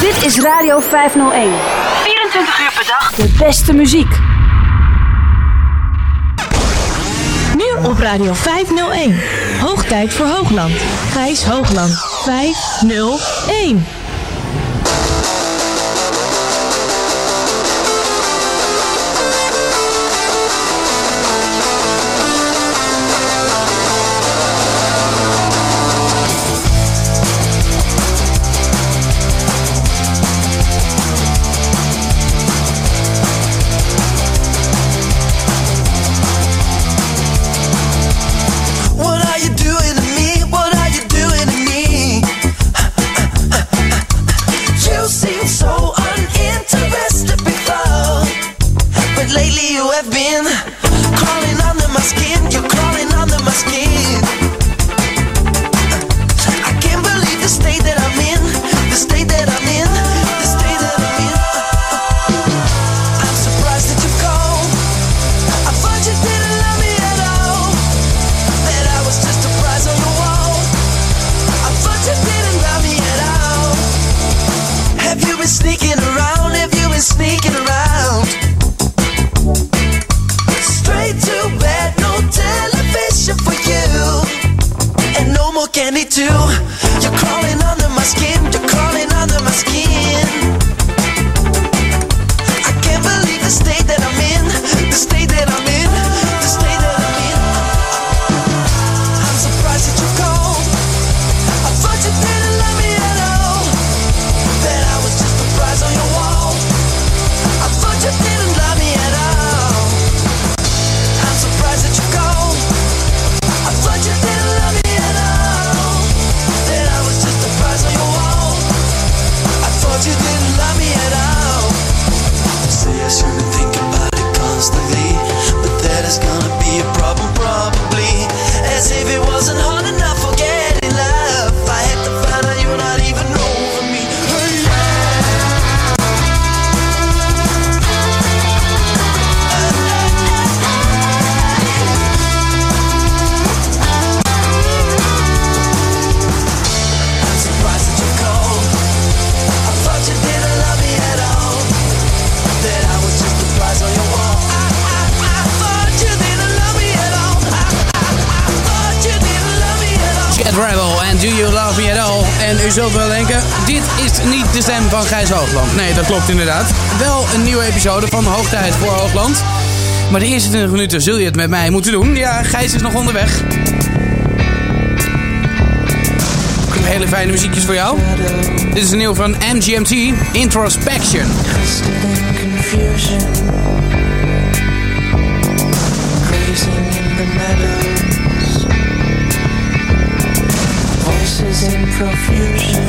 Dit is Radio 501. 24 uur per dag. De beste muziek. Nu op Radio 501. Hoogtijd voor Hoogland. Gijs Hoogland 501. Maar de eerste 20 minuten zul je het met mij moeten doen. Ja, Gijs is nog onderweg. Ik heb hele fijne muziekjes voor jou. Dit is een nieuw van MGMT, Introspection. Voices in profusion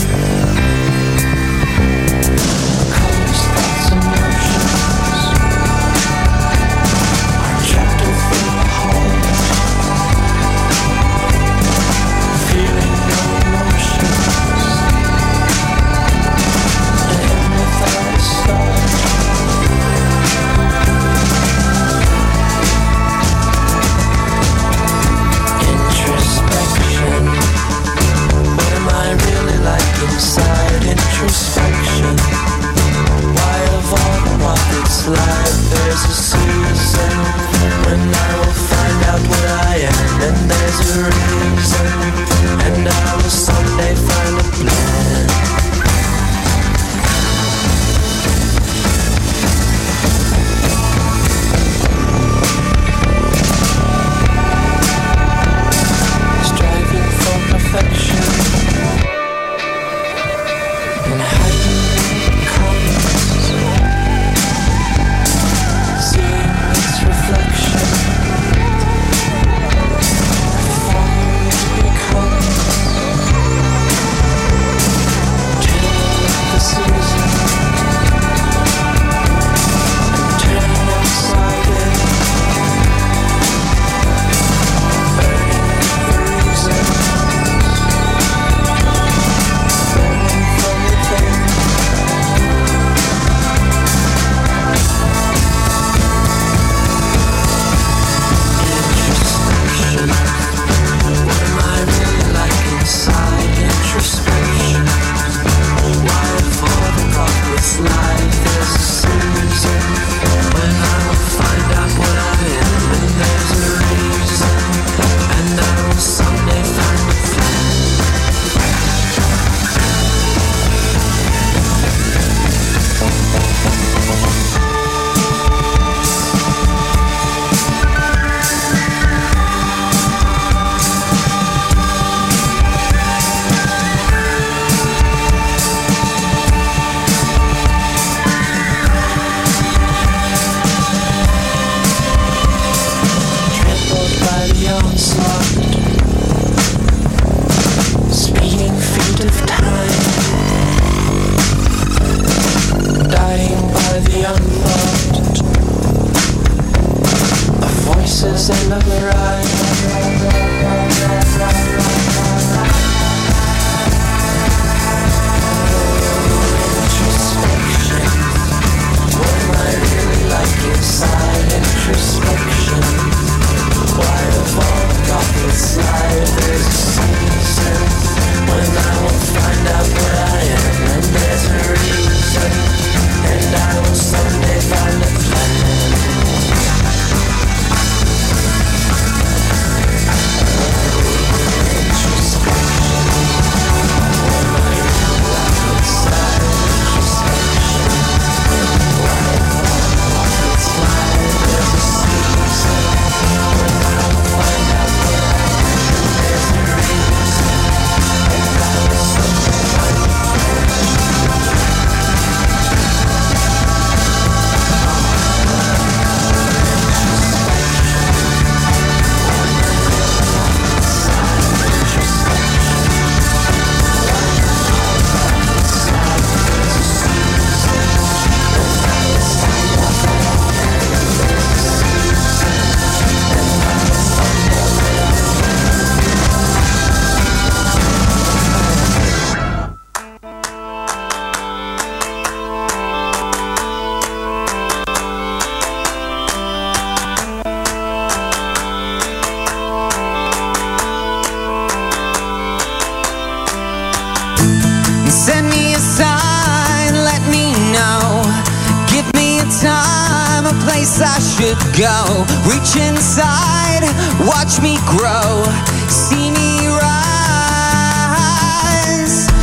should go. Reach inside, watch me grow. See me rise.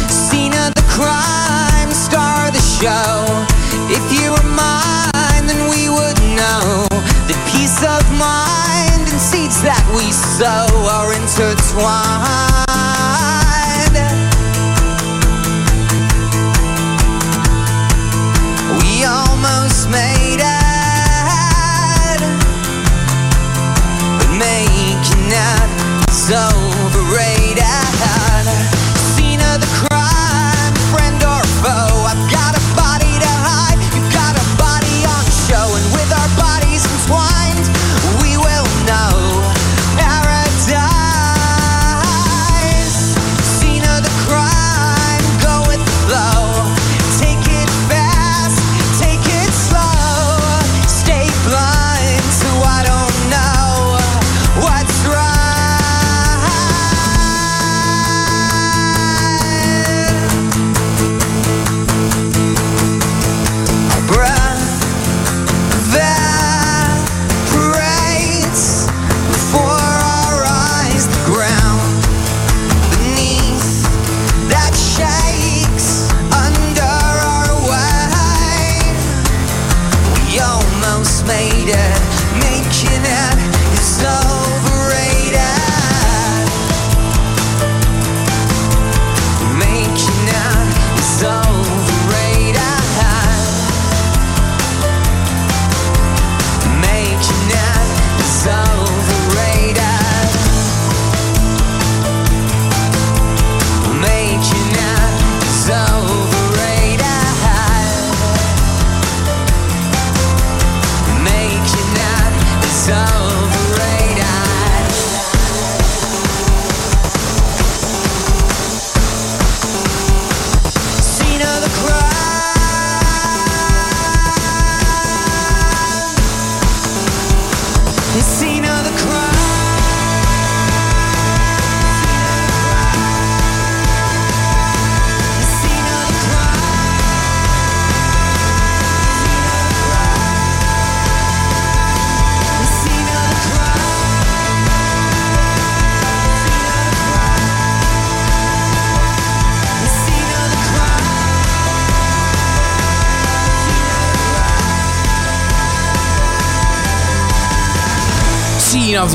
Scene of the crime, star of the show. If you were mine, then we would know that peace of mind and seeds that we sow are intertwined. Is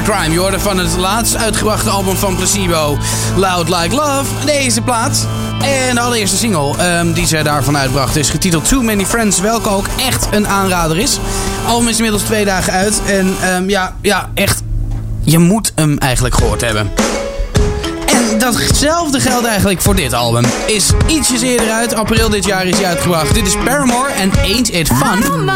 Crime. Je hoorde van het laatst uitgebrachte album van Placebo, Loud Like Love, deze plaat. En de allereerste single ehm, die zij daarvan uitbracht is getiteld Too Many Friends, welke ook echt een aanrader is. album is inmiddels twee dagen uit en ehm, ja, ja, echt, je moet hem eigenlijk gehoord hebben. En datzelfde geldt eigenlijk voor dit album. Is ietsjes eerder uit, april dit jaar is hij uitgebracht. Dit is Paramore en Ain't It Fun.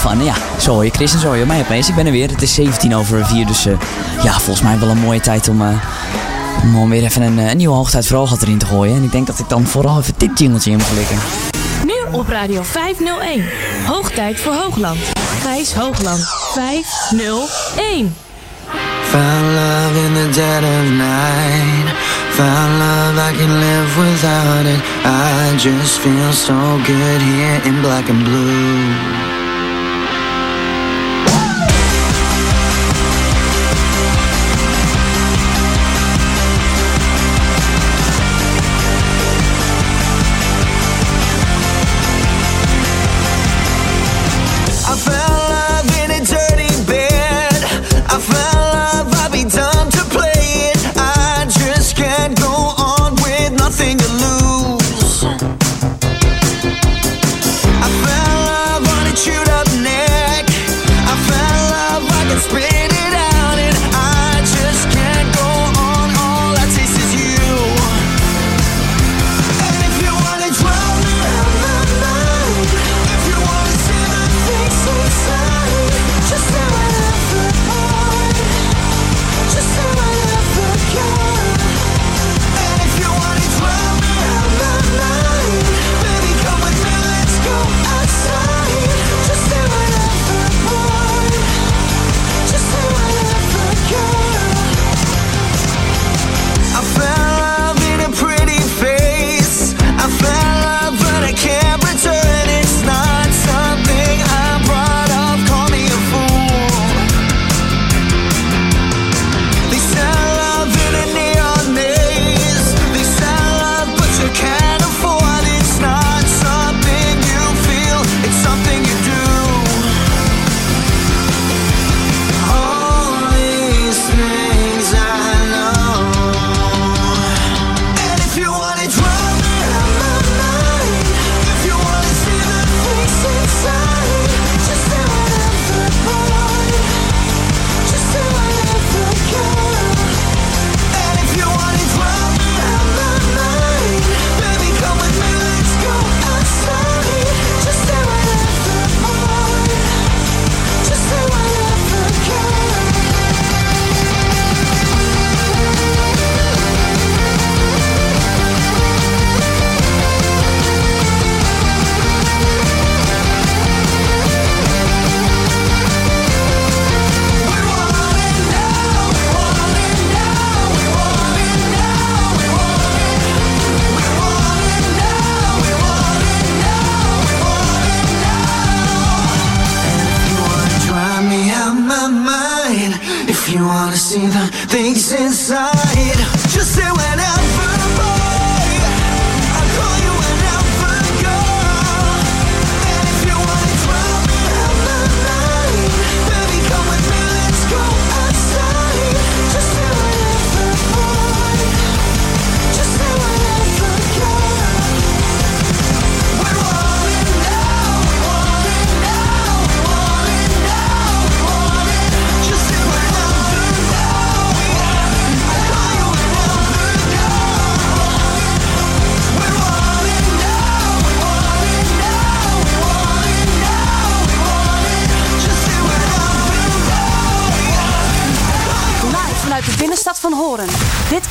van, ja, zo hoor je Chris en zo hoor je mij opeens. Ik ben er weer. Het is 17 over 4, dus eh, ja, volgens mij wel een mooie tijd om, eh, om weer even een, eh, een nieuwe hoogtijd voor ogen erin te gooien. En ik denk dat ik dan vooral even dit in moet klikken. Nu op Radio 501. Hoogtijd voor Hoogland. Gijs Hoogland 501. Found love in the dead of night. Found love I can live without it. I just feel so good here in black and blue.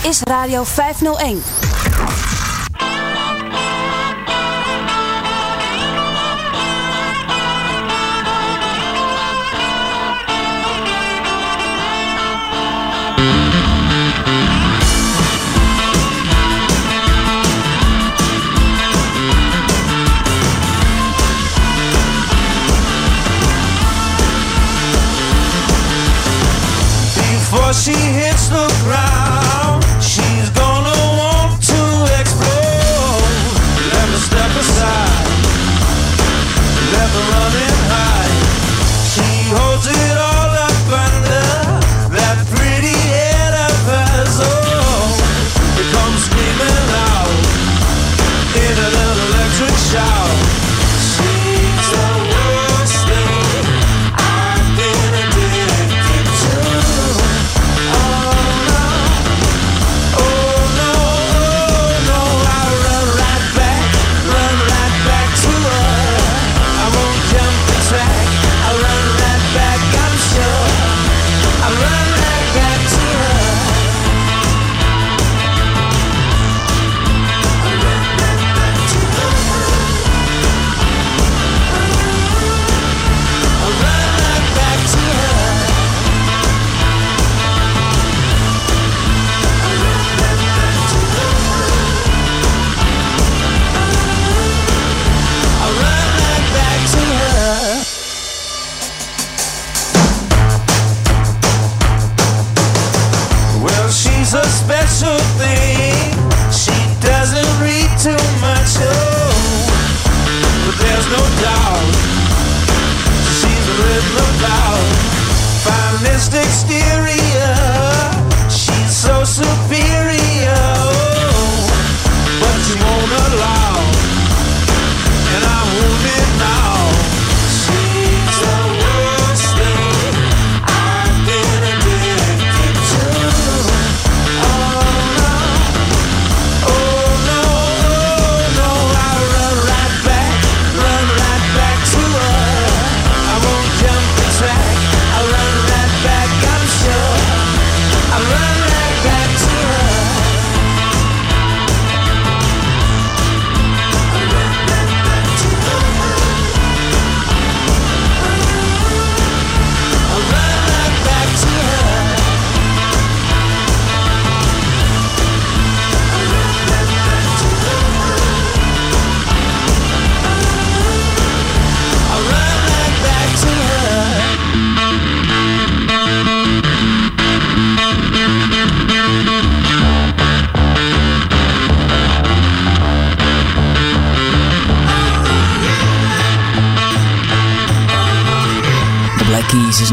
is Radio 501.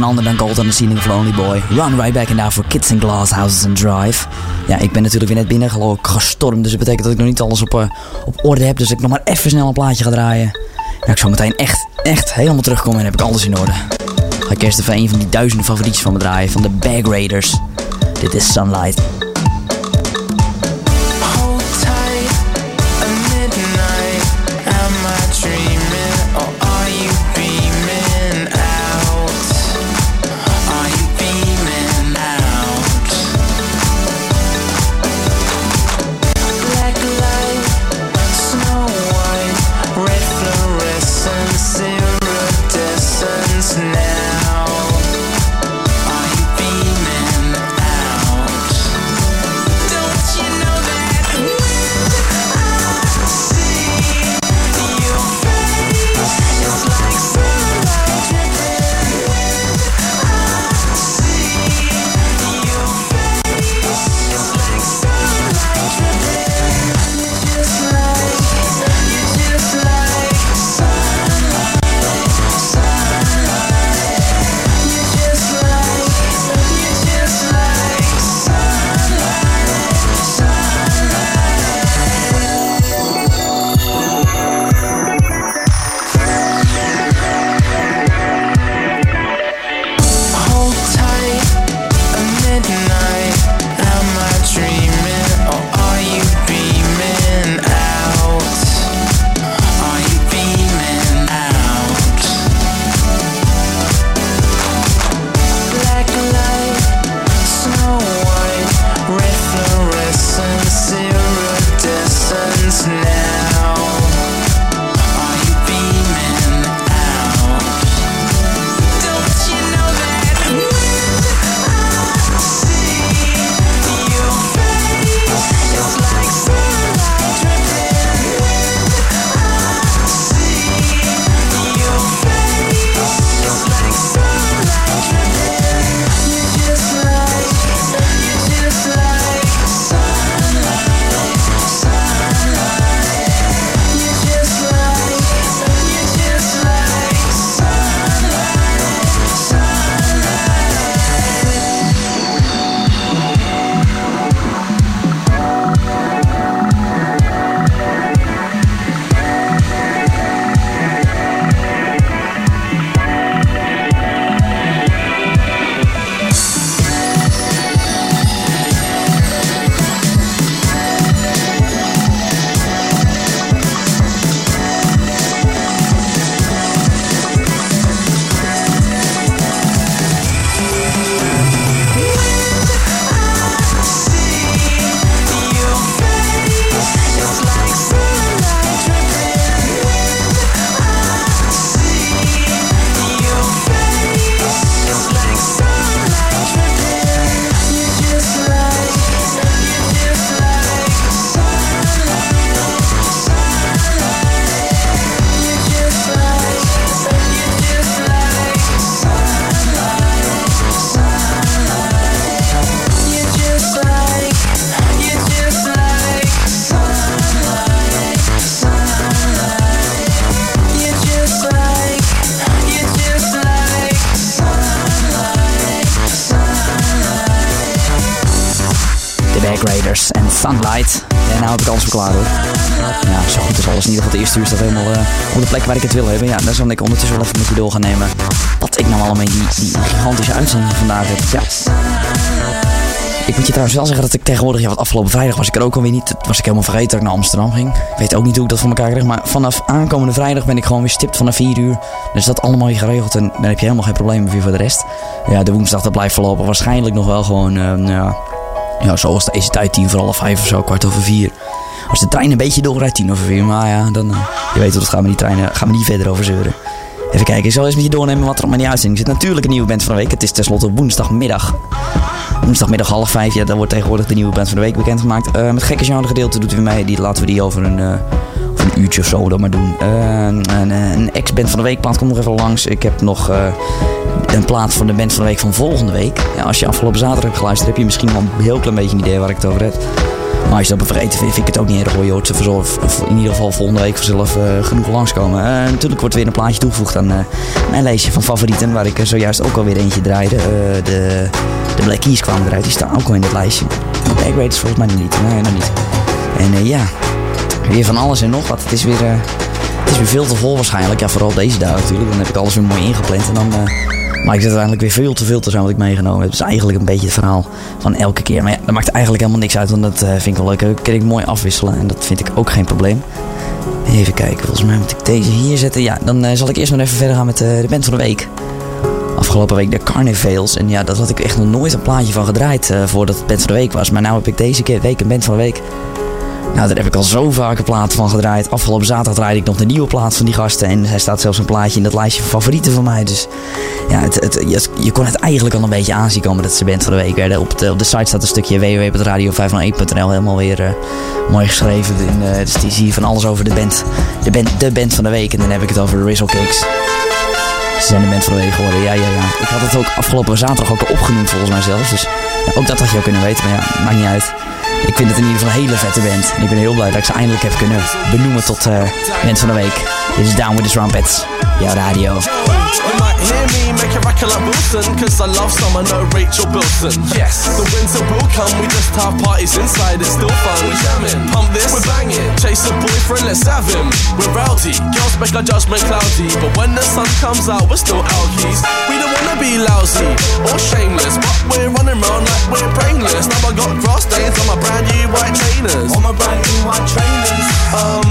ander dan Gold on the Ceiling of Lonely Boy. Run Right Back and down for Kids in Glass Houses and Drive. Ja, ik ben natuurlijk weer net binnen geloof ik gestormd. Dus dat betekent dat ik nog niet alles op, uh, op orde heb. Dus ik nog maar even snel een plaatje ga draaien. Ja, ik zal meteen echt, echt helemaal terugkomen en heb ik alles in orde. Ga ik eerst even een van die duizenden favorietjes van me draaien. Van de Bag Raiders. Dit is Sunlight. En Sunlight. En nou heb ik alles verklaard hoor. Ja, zo goed is alles. In ieder geval het eerste uur staat helemaal eh, op de plek waar ik het wil hebben. Ja, daar zal ik ondertussen wel even met je door gaan nemen. Wat ik nou allemaal mee die, gigantische uitzending van vandaag heb. Ja. Ik moet je trouwens wel zeggen dat ik tegenwoordig, ja, wat afgelopen vrijdag was ik er ook alweer niet. Was ik helemaal vergeten dat ik naar Amsterdam ging. Ik weet ook niet hoe ik dat voor elkaar kreeg. Maar vanaf aankomende vrijdag ben ik gewoon weer stipt vanaf 4 uur. Dus dat allemaal weer geregeld en dan heb je helemaal geen problemen meer voor de rest. Ja, de woensdag dat blijft verlopen waarschijnlijk nog wel gewoon, eh, ja, ja, zoals deze tijd, tien voor half vijf of zo, kwart over vier. Als de trein een beetje doorrijdt, tien over vier. Maar ja, dan, eh, je weet hoe dat met die treinen, gaan we niet verder over zeuren. Even kijken, ik zal eens met je doornemen wat er in die uitzending zit. Natuurlijk een nieuwe band van de week. Het is tenslotte woensdagmiddag. Woensdagmiddag half vijf, ja, dan wordt tegenwoordig de nieuwe band van de week bekendgemaakt. Eh met gekke genre gedeelte doet u mee. Die, laten we die over een, eh, een uurtje of zo dan maar doen. Eh, een een ex-band van de week plaat komt nog even langs. Ik heb nog eh, een plaat van de band van de week van volgende week. Als je afgelopen zaterdag hebt geluisterd, heb je misschien wel een heel klein beetje een idee waar ik het over heb. Maar als je dat vergeten vind ik het ook niet erg hoor. Ze in ieder geval volgende week vanzelf eh, genoeg langskomen. Eh natuurlijk wordt er weer een plaatje toegevoegd aan mijn lijstje van favorieten. Waar ik zojuist ook alweer eentje draaide. De, de Black Keys kwamen eruit. Die staan ook al in dat lijstje. De Black Raiders volgens mij nog niet. Nee, nog niet. En ja, weer van alles en nog wat. Het is weer... eh, het is veel te vol waarschijnlijk. Ja, vooral deze dagen natuurlijk. Dan heb ik alles weer mooi ingepland. En dan eh maakt het uiteindelijk weer veel te veel te zijn wat ik meegenomen heb. Dat is eigenlijk een beetje het verhaal van elke keer. Maar ja, dat maakt eigenlijk helemaal niks uit. Want dat eh, vind ik wel leuk. Dat kan ik mooi afwisselen. En dat vind ik ook geen probleem. Even kijken. Volgens mij moet ik deze hier zetten. Ja, dan zal ik eerst nog even verder gaan met de band van de week. Afgelopen week de Carnivales. En ja, dat had ik echt nog nooit een plaatje van gedraaid voordat het band van de week was. Maar nu heb ik deze keer week een band van de week. Nou, daar heb ik al zo vaak een plaat van gedraaid. Afgelopen zaterdag draaide ik nog de nieuwe plaat van die gasten. En hij staat zelfs een plaatje in dat lijstje van favorieten van mij. Dus ja, het, het, je, kon het eigenlijk al een beetje aanzien komen dat ze band van de week werden. Op de, op de site staat een stukje www.radio501.nl helemaal weer eh, mooi geschreven. In, eh, dus die zie je van alles over de band, de band. De band van de week. En dan heb ik het over Rizzle Cakes. Ze zijn de band van de week geworden, ja, ja, ja. Ik had het ook afgelopen zaterdag ook al opgenoemd volgens mij zelfs. Dus ook dat had je ook kunnen weten, maar ja, maakt niet uit. Ik vind het in ieder geval een hele vette band. En ik ben heel blij dat ik ze eindelijk heb kunnen benoemen tot eh band van de week. Dit is Down With The Trumpets, jouw radio. Hear me make a record like Wilson Cause I love summer, no Rachel Bilson. Yes, the winter will come, we just have parties inside, it's still fun. We're jamming, pump this, we're banging. Chase a boyfriend, let's have him. We're rowdy, girls make our judgment cloudy But when the sun comes out, we're still alkies. We don't wanna be lousy or shameless But we're running around like we're brainless. Now I got grass stains on my brand new white trainers. On my brand new white trainers. Um,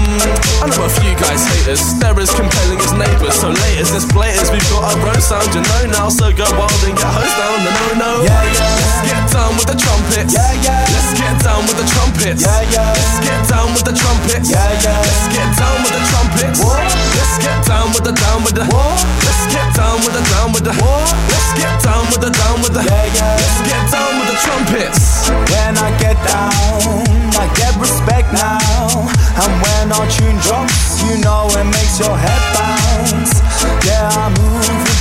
I know a few guys hate us. They're as compelling as neighbours So laters, let's blaters We've got our own sound, you know now So go wild and get hosed down the no-no Yeah, yeah Let's get down with the trumpets Yeah, yeah Let's get down with the trumpets Yeah, yeah Let's get down with the trumpets Yeah, yeah Let's get down with the trumpets What? Let's get down with the down with the What? Let's get down with the down with the What? Let's get down with the down with the Yeah, yeah Let's get down with the trumpets When I get down, I get respect now. And when our tune drops, you know it makes your head bounce.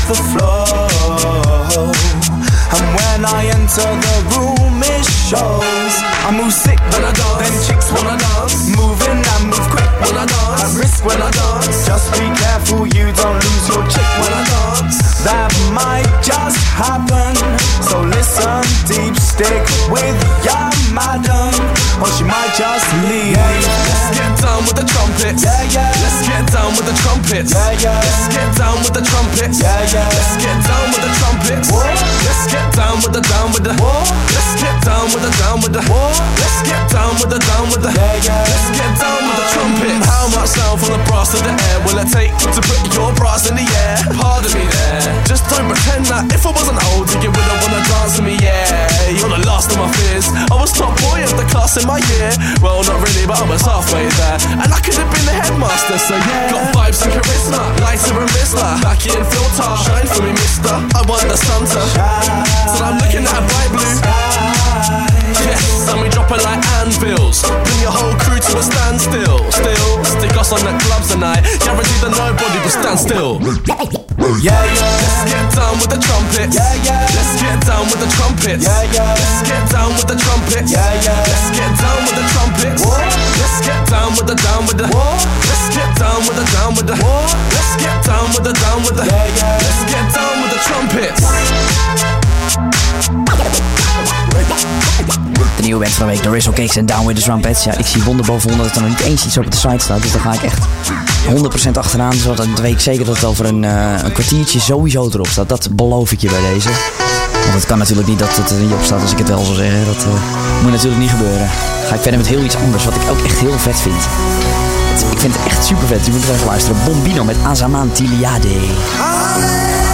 The flow. And when I enter the room, it shows. I move sick When I dance, then chicks I dance, moving. I move quick when I dance, I risk when I dance, Just be careful, you don't lose your chick when I dance. that might just happen. So listen deep, stick with your madam, or she might just leave. Let's get down with the trumpets. Yeah, yeah. Let's get down with the trumpets. Yeah, yeah. Let's get down with the trumpets. Yeah, yeah. Let's get down with the trumpets. What? Let's get down with the down with the. What? Let's get down with the down with the. What? Let's get down with the down with the. Yeah, yeah. Let's get down with the trumpets. How much sound from the brass to the air will it take to put your brass in the air? Pardon me there. Just don't pretend that if I wasn't old, you wouldn't wanna dance with me. Yeah, you're the last of my fears. I was top boy of the class in my year. Well, not really, but I was halfway there. And I could have been the headmaster, so yeah. Got vibes and charisma, lighter and Rizla. Back in filter, shine for me, mister. I want the Santa. So I'm looking at a bright blue. Yes, and we drop it like anvils. Bring your whole crew to a standstill. Still, stick us on the clubs tonight. Guarantee that nobody will stand still. Yeah, yeah. Let's get down with the trumpets. Yeah, yeah. Let's get down with the trumpets. Yeah, yeah. Let's get down with the trumpets. Yeah, yeah. Let's get down with the trumpets. What? Let's get down with the down with the. What? Let's get down with the down with the. What? Let's get down with the down with the. Yeah, yeah. Let's get down with the trumpets. De nieuwe band van de week. The Rizzle Cakes en Down With The Trumpets. Ja, ik zie wonder boven dat er nog niet eens iets op de site staat. Dus daar ga ik echt 100% achteraan. Zodat dan weet ik zeker dat het over een, eh, een kwartiertje sowieso erop staat. Dat beloof ik je bij deze. Want het kan natuurlijk niet dat het er niet op staat als ik het wel zou zeggen. Dat eh, moet natuurlijk niet gebeuren. Ga ik verder met heel iets anders, wat ik ook echt heel vet vind. Ik vind het echt super vet. Je moet er even luisteren. Bombino met Azaman Tiliade.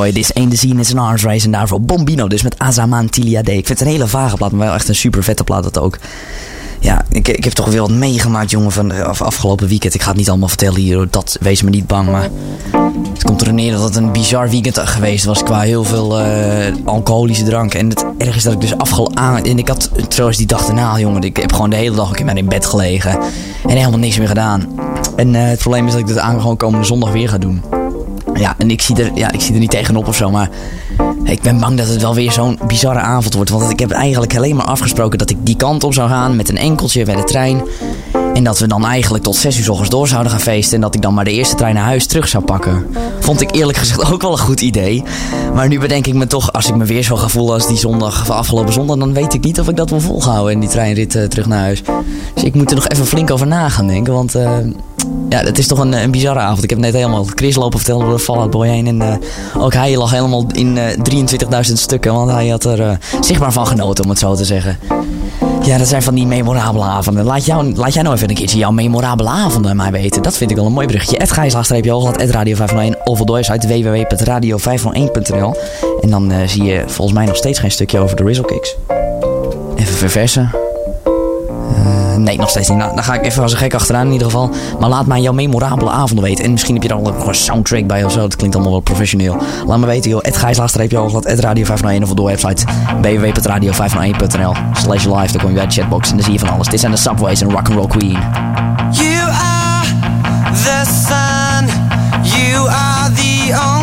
Boy, This Ain't The Scene, It's an Arms Race. En daarvoor Bombino, dus met Azaman Tilia. Ik vind het een hele vage plaat, maar wel echt een super vette plaat dat ook. Ja, ik, ik heb toch weer wat meegemaakt, jongen, van de af- afgelopen weekend. Ik ga het niet allemaal vertellen hier, dat wees me niet bang, maar... Het komt er neer dat het een bizar weekend geweest was qua heel veel eh, alcoholische drank. En het erg is dat ik dus afgelopen... En ik had trouwens die dag daarna, jongen, ik heb gewoon de hele dag een keer maar in bed gelegen. En helemaal niks meer gedaan. En eh, het probleem is dat ik dit aan gewoon komende zondag weer ga doen. Ja, en ik zie, er, ja, ik zie er niet tegenop of zo, maar ik ben bang dat het wel weer zo'n bizarre avond wordt. Want ik heb eigenlijk alleen maar afgesproken dat ik die kant op zou gaan met een enkeltje bij de trein. En dat we dan eigenlijk tot 6 uur 's ochtends door zouden gaan feesten. En dat ik dan maar de eerste trein naar huis terug zou pakken. Vond ik eerlijk gezegd ook wel een goed idee. Maar nu bedenk ik me toch, als ik me weer zo ga voelen als die zondag van afgelopen zondag. dan weet ik niet of ik dat wil volhouden in die treinrit eh, terug naar huis. Dus ik moet er nog even flink over na gaan denken. Want eh, ja, het is toch een, een bizarre avond. Ik heb net helemaal Chris lopen vertellen door de Fallout Boy heen. En eh, ook hij lag helemaal in eh 23.000 stukken. Want hij had er eh, zichtbaar van genoten, om het zo te zeggen. Ja, dat zijn van die memorabele avonden. Laat, jou, laat jij nou even een keertje jouw memorabele avonden mij weten. Dat vind ik wel een mooi berichtje. Ed Gijslaagstreepje Hoogland, Ed Radio 501 of door uit www.radio501.nl En dan eh, zie je volgens mij nog steeds geen stukje over de Rizzle Kicks. Even verversen. Eh, nee, nog steeds niet. Nou, dan ga ik even als een gek achteraan in ieder geval. Maar laat mij jouw memorabele avonden weten. En misschien heb je er al een soundtrack bij of zo. Dat klinkt allemaal wel professioneel. Laat me weten, joh. Gijslaagstreepje Hoogland, Ed Radio 501 of door website www.radio501.nl slash live. Dan kom je bij de chatbox en dan zie je van alles. Dit zijn de Subways en Rock'n'Roll Queen. You are the sun. You are the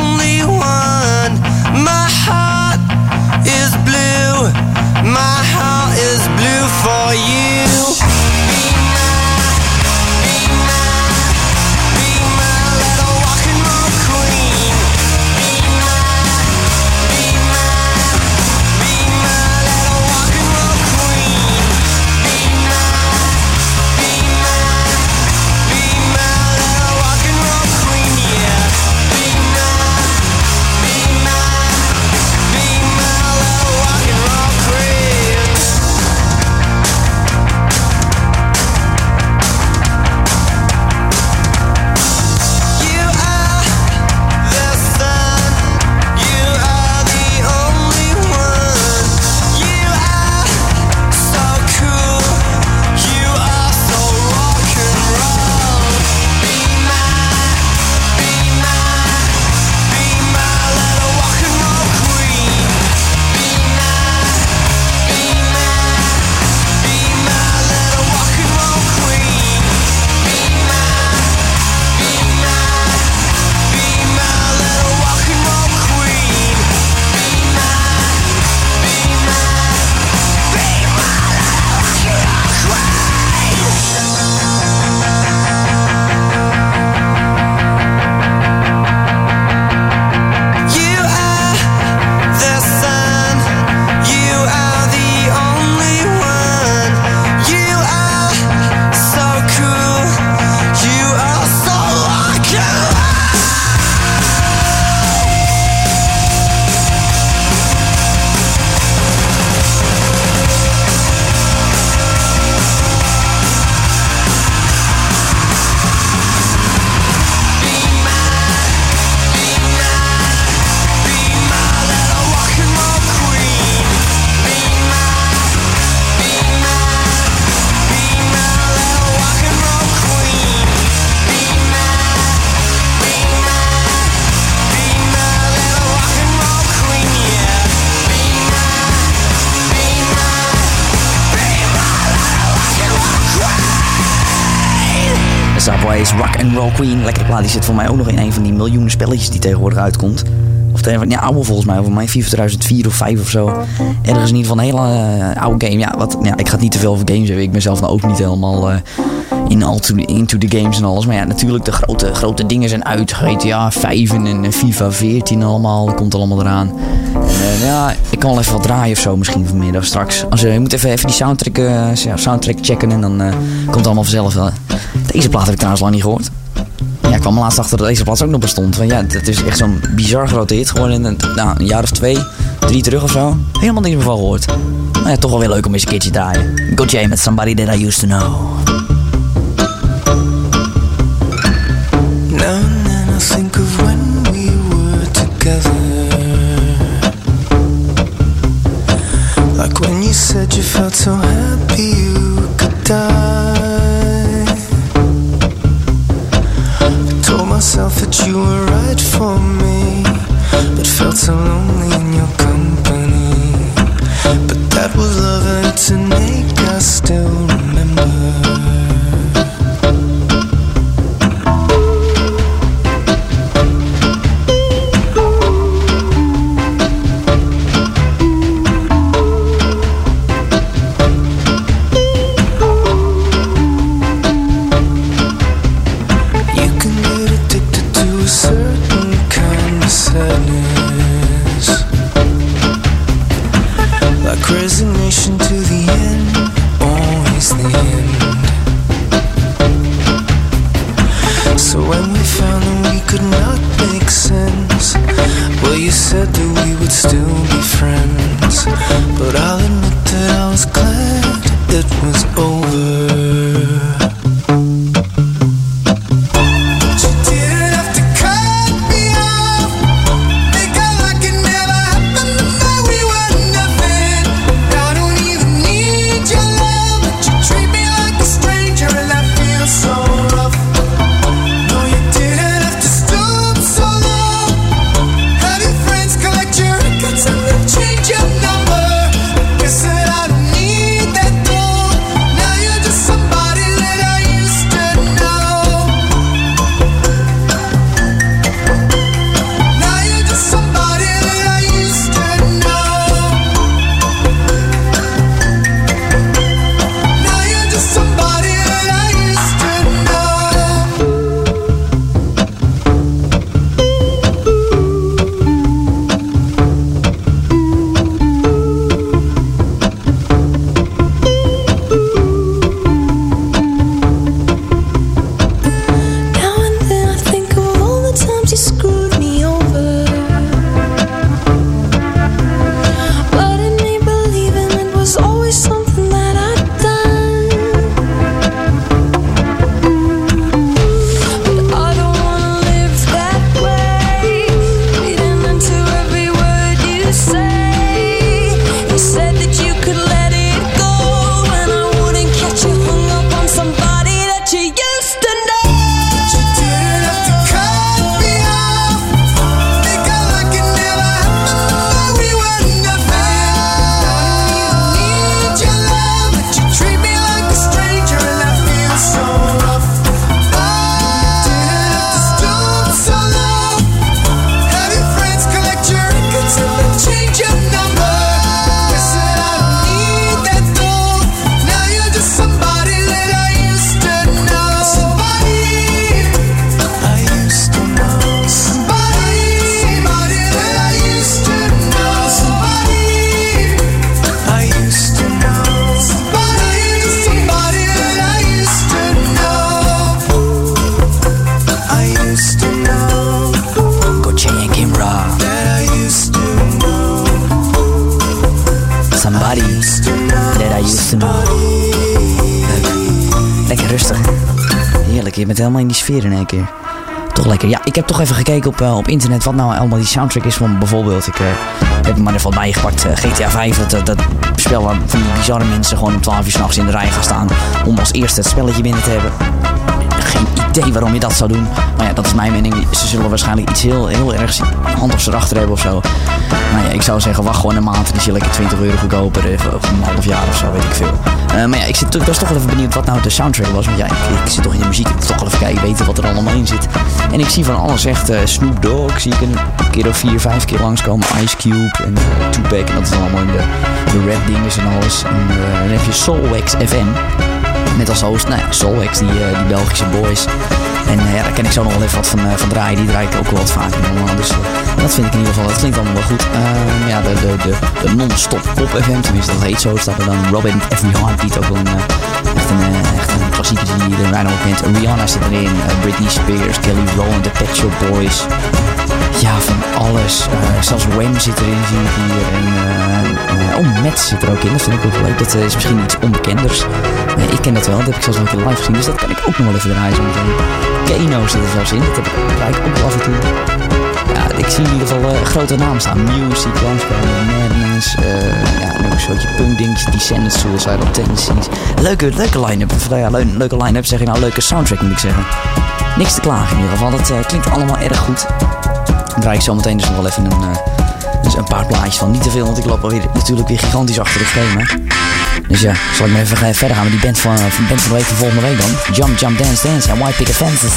die zit voor mij ook nog in een van die miljoenen spelletjes die tegenwoordig uitkomt. Of tegen, ja, oude volgens mij, voor mij 2004 of 5 of zo. Ergens in ieder geval een hele eh, oude game. Ja, wat, ja, ik ga niet te veel over games hebben. Ik ben zelf nou ook niet helemaal eh, in all to, into the games en alles. Maar ja, natuurlijk, de grote, grote dingen zijn uit. GTA 5 en, en FIFA 14 allemaal. Dat komt allemaal eraan. Eh, ja, ik kan wel even wat draaien of zo misschien vanmiddag straks. Als, eh, je moet even, even die soundtrack, eh, soundtrack checken en dan eh, komt het allemaal vanzelf. Deze plaat heb ik trouwens lang niet gehoord kwam laatst achter dat deze plaats ook nog bestond. Want ja, het is echt zo'n bizar grote hit. Gewoon in een, nou, een jaar of twee, drie terug of zo. Helemaal niks meer van gehoord. Maar ja, toch wel weer leuk om eens een keertje te draaien. Go Jay met Somebody That I Used To Know. Now and I think of when we were together Like when you said you felt so happy you could die that was love and it's innate, I still heb toch even gekeken op, eh, op internet wat nou allemaal die soundtrack is van bijvoorbeeld. Ik eh, heb hem maar wat bijgepakt. eh, GTA 5, dat, dat, dat spel waar van die bizarre mensen gewoon om 12 uur s'nachts in de rij gaan staan. Om als eerste het spelletje binnen te hebben. Idee waarom je dat zou doen. Maar ja, dat is mijn mening. Ze zullen waarschijnlijk iets heel, heel ergs handigs erachter hebben of zo. Nou ja, ik zou zeggen, wacht gewoon een maand. Dan is je lekker 20 euro goedkoper. eh, Of een half jaar of zo, weet ik veel. Eh, maar ja, ik, zit, ik was toch wel even benieuwd wat nou de soundtrack was. Want ja, ik, zit toch in de muziek. Ik moet toch wel even kijken, weten wat er allemaal in zit. En ik zie van alles echt eh, Snoop Dogg. Zie ik een keer of vier, vijf keer langskomen. Ice Cube en uh, Tupac. En dat is allemaal in de, de rap dinges en alles. En dan heb je Soulwax FM. Net als host, nou ja, die, eh, die Belgische boys. En eh, ja, daar ken ik zo nog wel even wat van, eh, van draaien. Die draai ik ook wel wat vaker normaal. Dus dat vind ik in ieder geval, dat klinkt allemaal wel goed. Ehm, ja, de, de, de, non-stop pop FM, tenminste dat heet zo. Staat er dan Robin Every Heartbeat ook wel een, echt een, echt een klassieker die bijna ook kent. Rihanna zit erin, Britney Spears, Kelly Rowland, The Pet Shop Boys ja, van alles. Eh, zelfs Wem zit erin, zie ik hier. En, uh, oh, Matt zit er ook in. Dat vind ik ook leuk. Dat is misschien iets onbekenders. maar ik ken dat wel. Dat heb ik zelfs nog een keer live gezien. Dus dat kan ik ook nog wel even draaien zo meteen. Kano zit er zelfs in. Dat heb ik, ik ook af en toe. Ja, ik zie in ieder geval grote namen staan. Music, Lansbury, Madness. ja, een soortje punkdings. Descendants, Suicidal Tendencies. Leuke, leuke line-up. Nou ja, leuke line-up zeg ik nou. Leuke soundtrack moet ik zeggen. Niks te klagen in ieder geval. Dat klinkt allemaal erg goed draai ik zo meteen dus nog wel even een, eh, dus een paar plaatjes van. Niet te veel, want ik loop alweer natuurlijk weer gigantisch achter de schema. Dus ja, zal ik maar even verder gaan met die band van, eh, van de week van volgende week dan. Jump, Jump, Dance, Dance en White Picket Fences.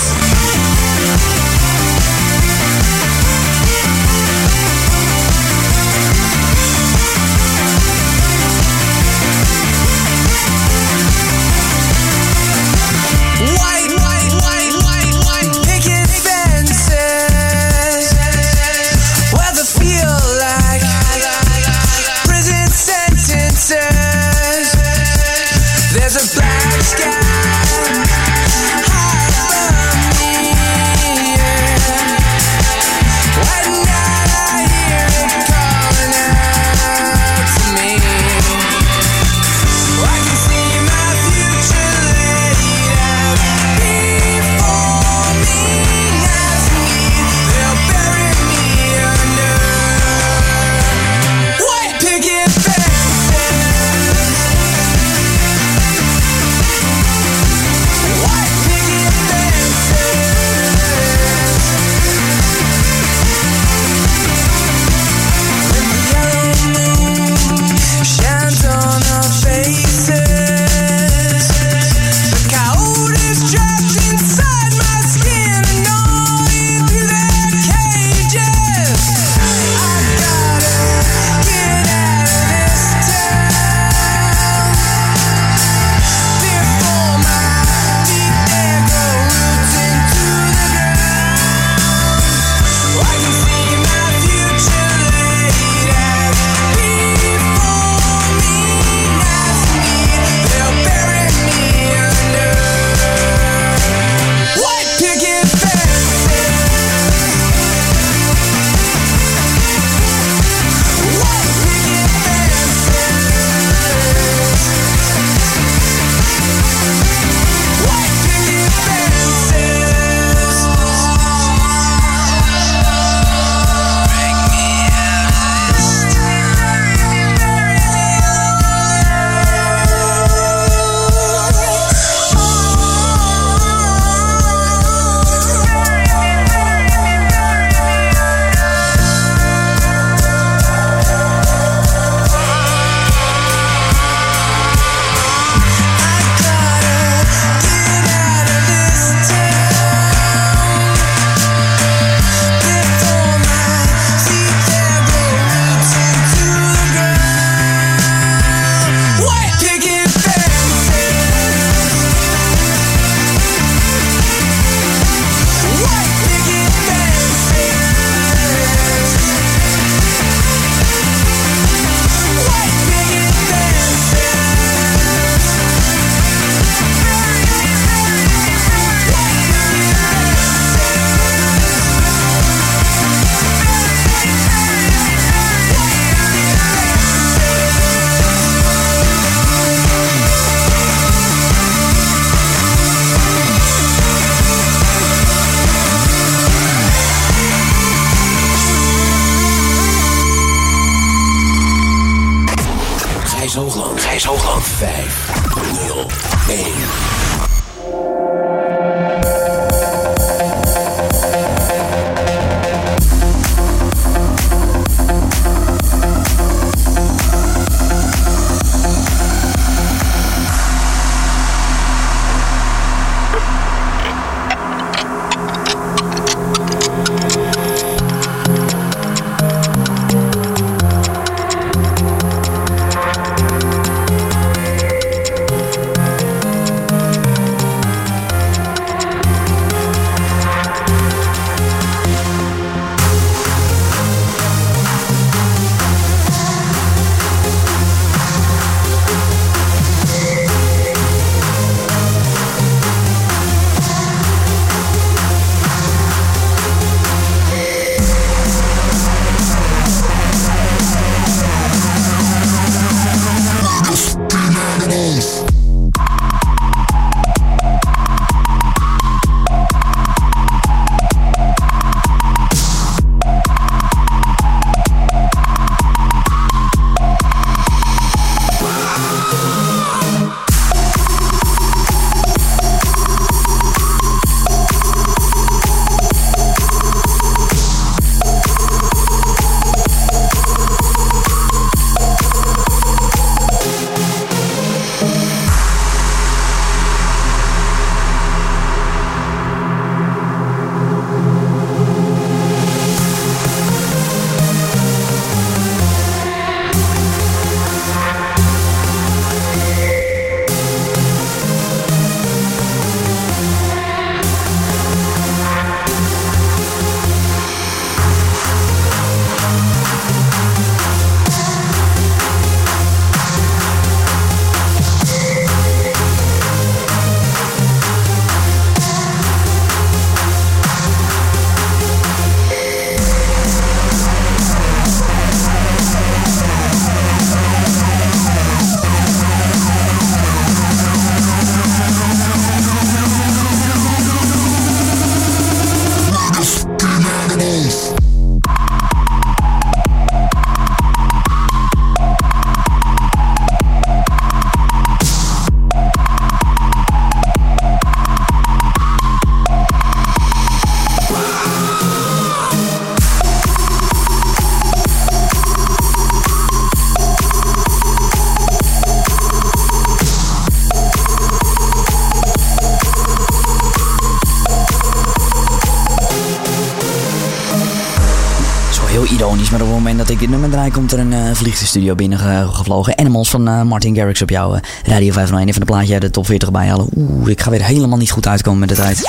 ik dit nummer draai, komt er een eh, uh, vliegtuigstudio binnen ge. Animals van eh, Martin Garrix op jouw eh, Radio 501. Even de plaatje de top 40 bijhalen. Oeh, ik ga weer helemaal niet goed uitkomen met de tijd.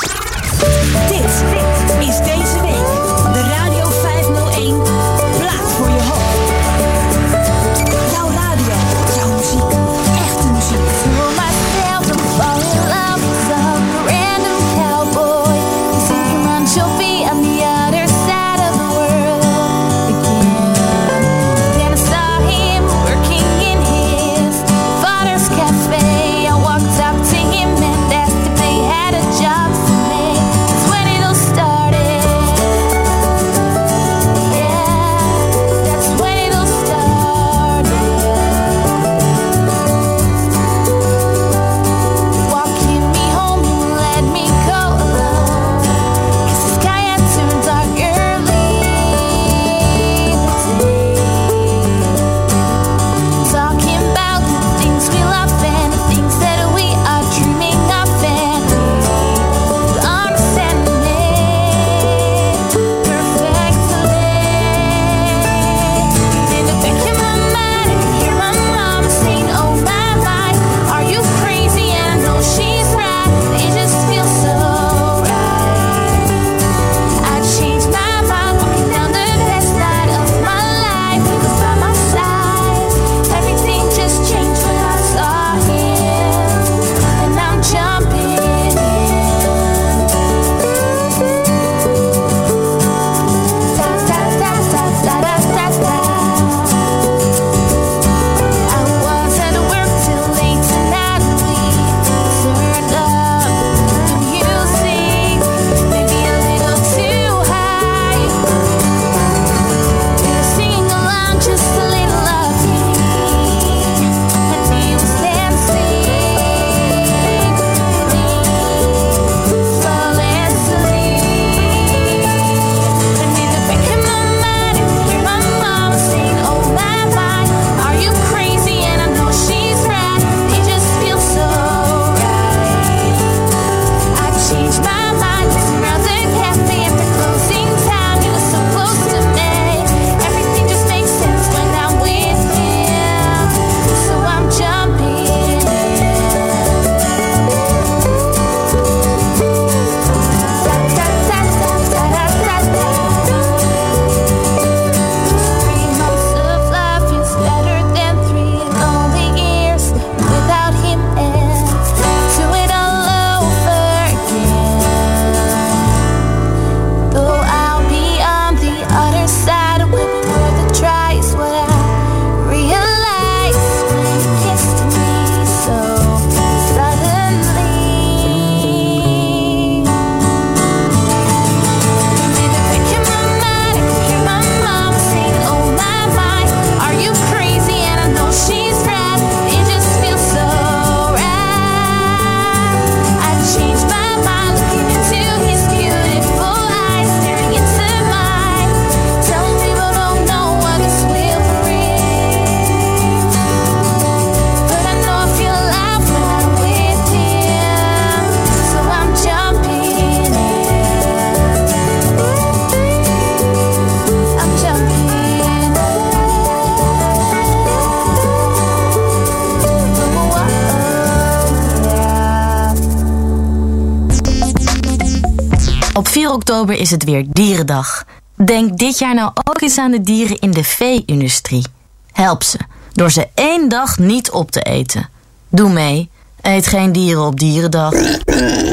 oktober is het weer Dierendag. Denk dit jaar nou ook eens aan de dieren in de vee-industrie. Help ze door ze één dag niet op te eten. Doe mee. Eet geen dieren op Dierendag.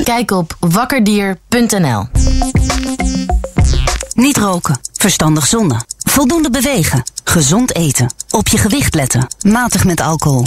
Kijk op wakkerdier.nl. Niet roken. Verstandig zonnen. Voldoende bewegen. Gezond eten. Op je gewicht letten. Matig met alcohol.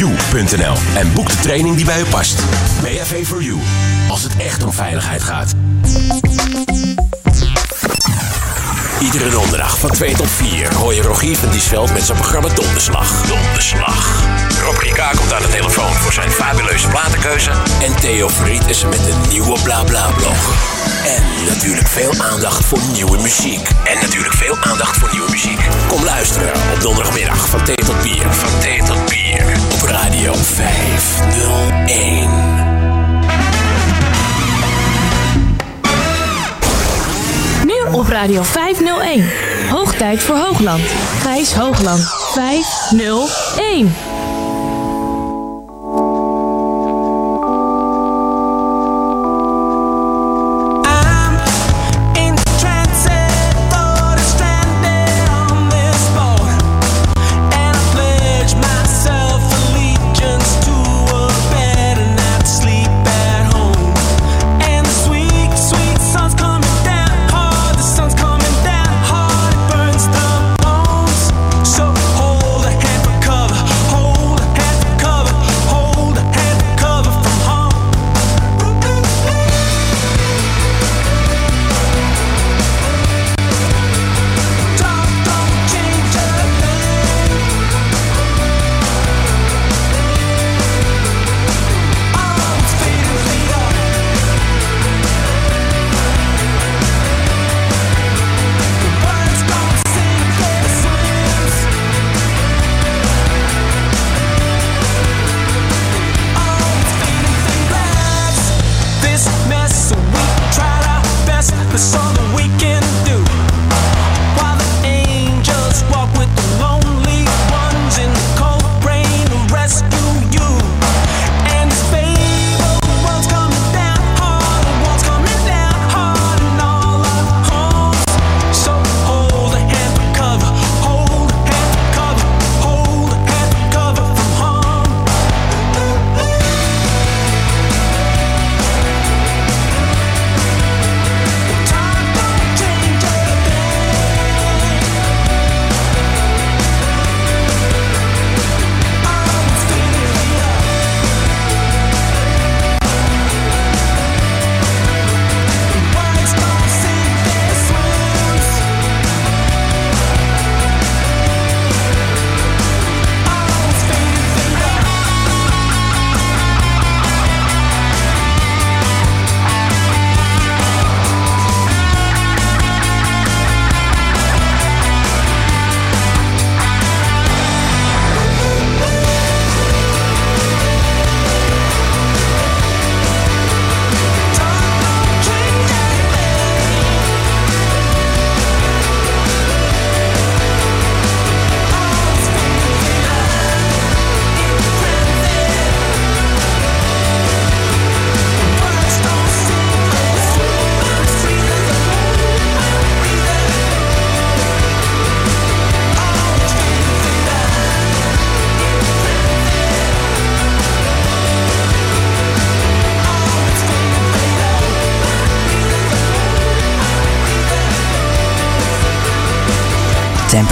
www.bav-4-u.nl en boek de training die bij u past. BHV for You, als het echt om veiligheid gaat. Iedere donderdag van 2 tot 4 hoor je Rogier van Diesveld met zijn programma Donderslag. Donderslag. Rob Rika komt aan de telefoon voor zijn fabuleuze platenkeuze. En Theo Fried is er met een nieuwe BlaBla-blog. En natuurlijk veel aandacht voor nieuwe muziek. En natuurlijk veel aandacht voor nieuwe muziek. Kom luisteren op donderdagmiddag van thee tot bier. Van thee tot bier. Op Radio 501. Nu op Radio 501. Hoogtijd voor Hoogland. Gijs Hoogland 501. Best.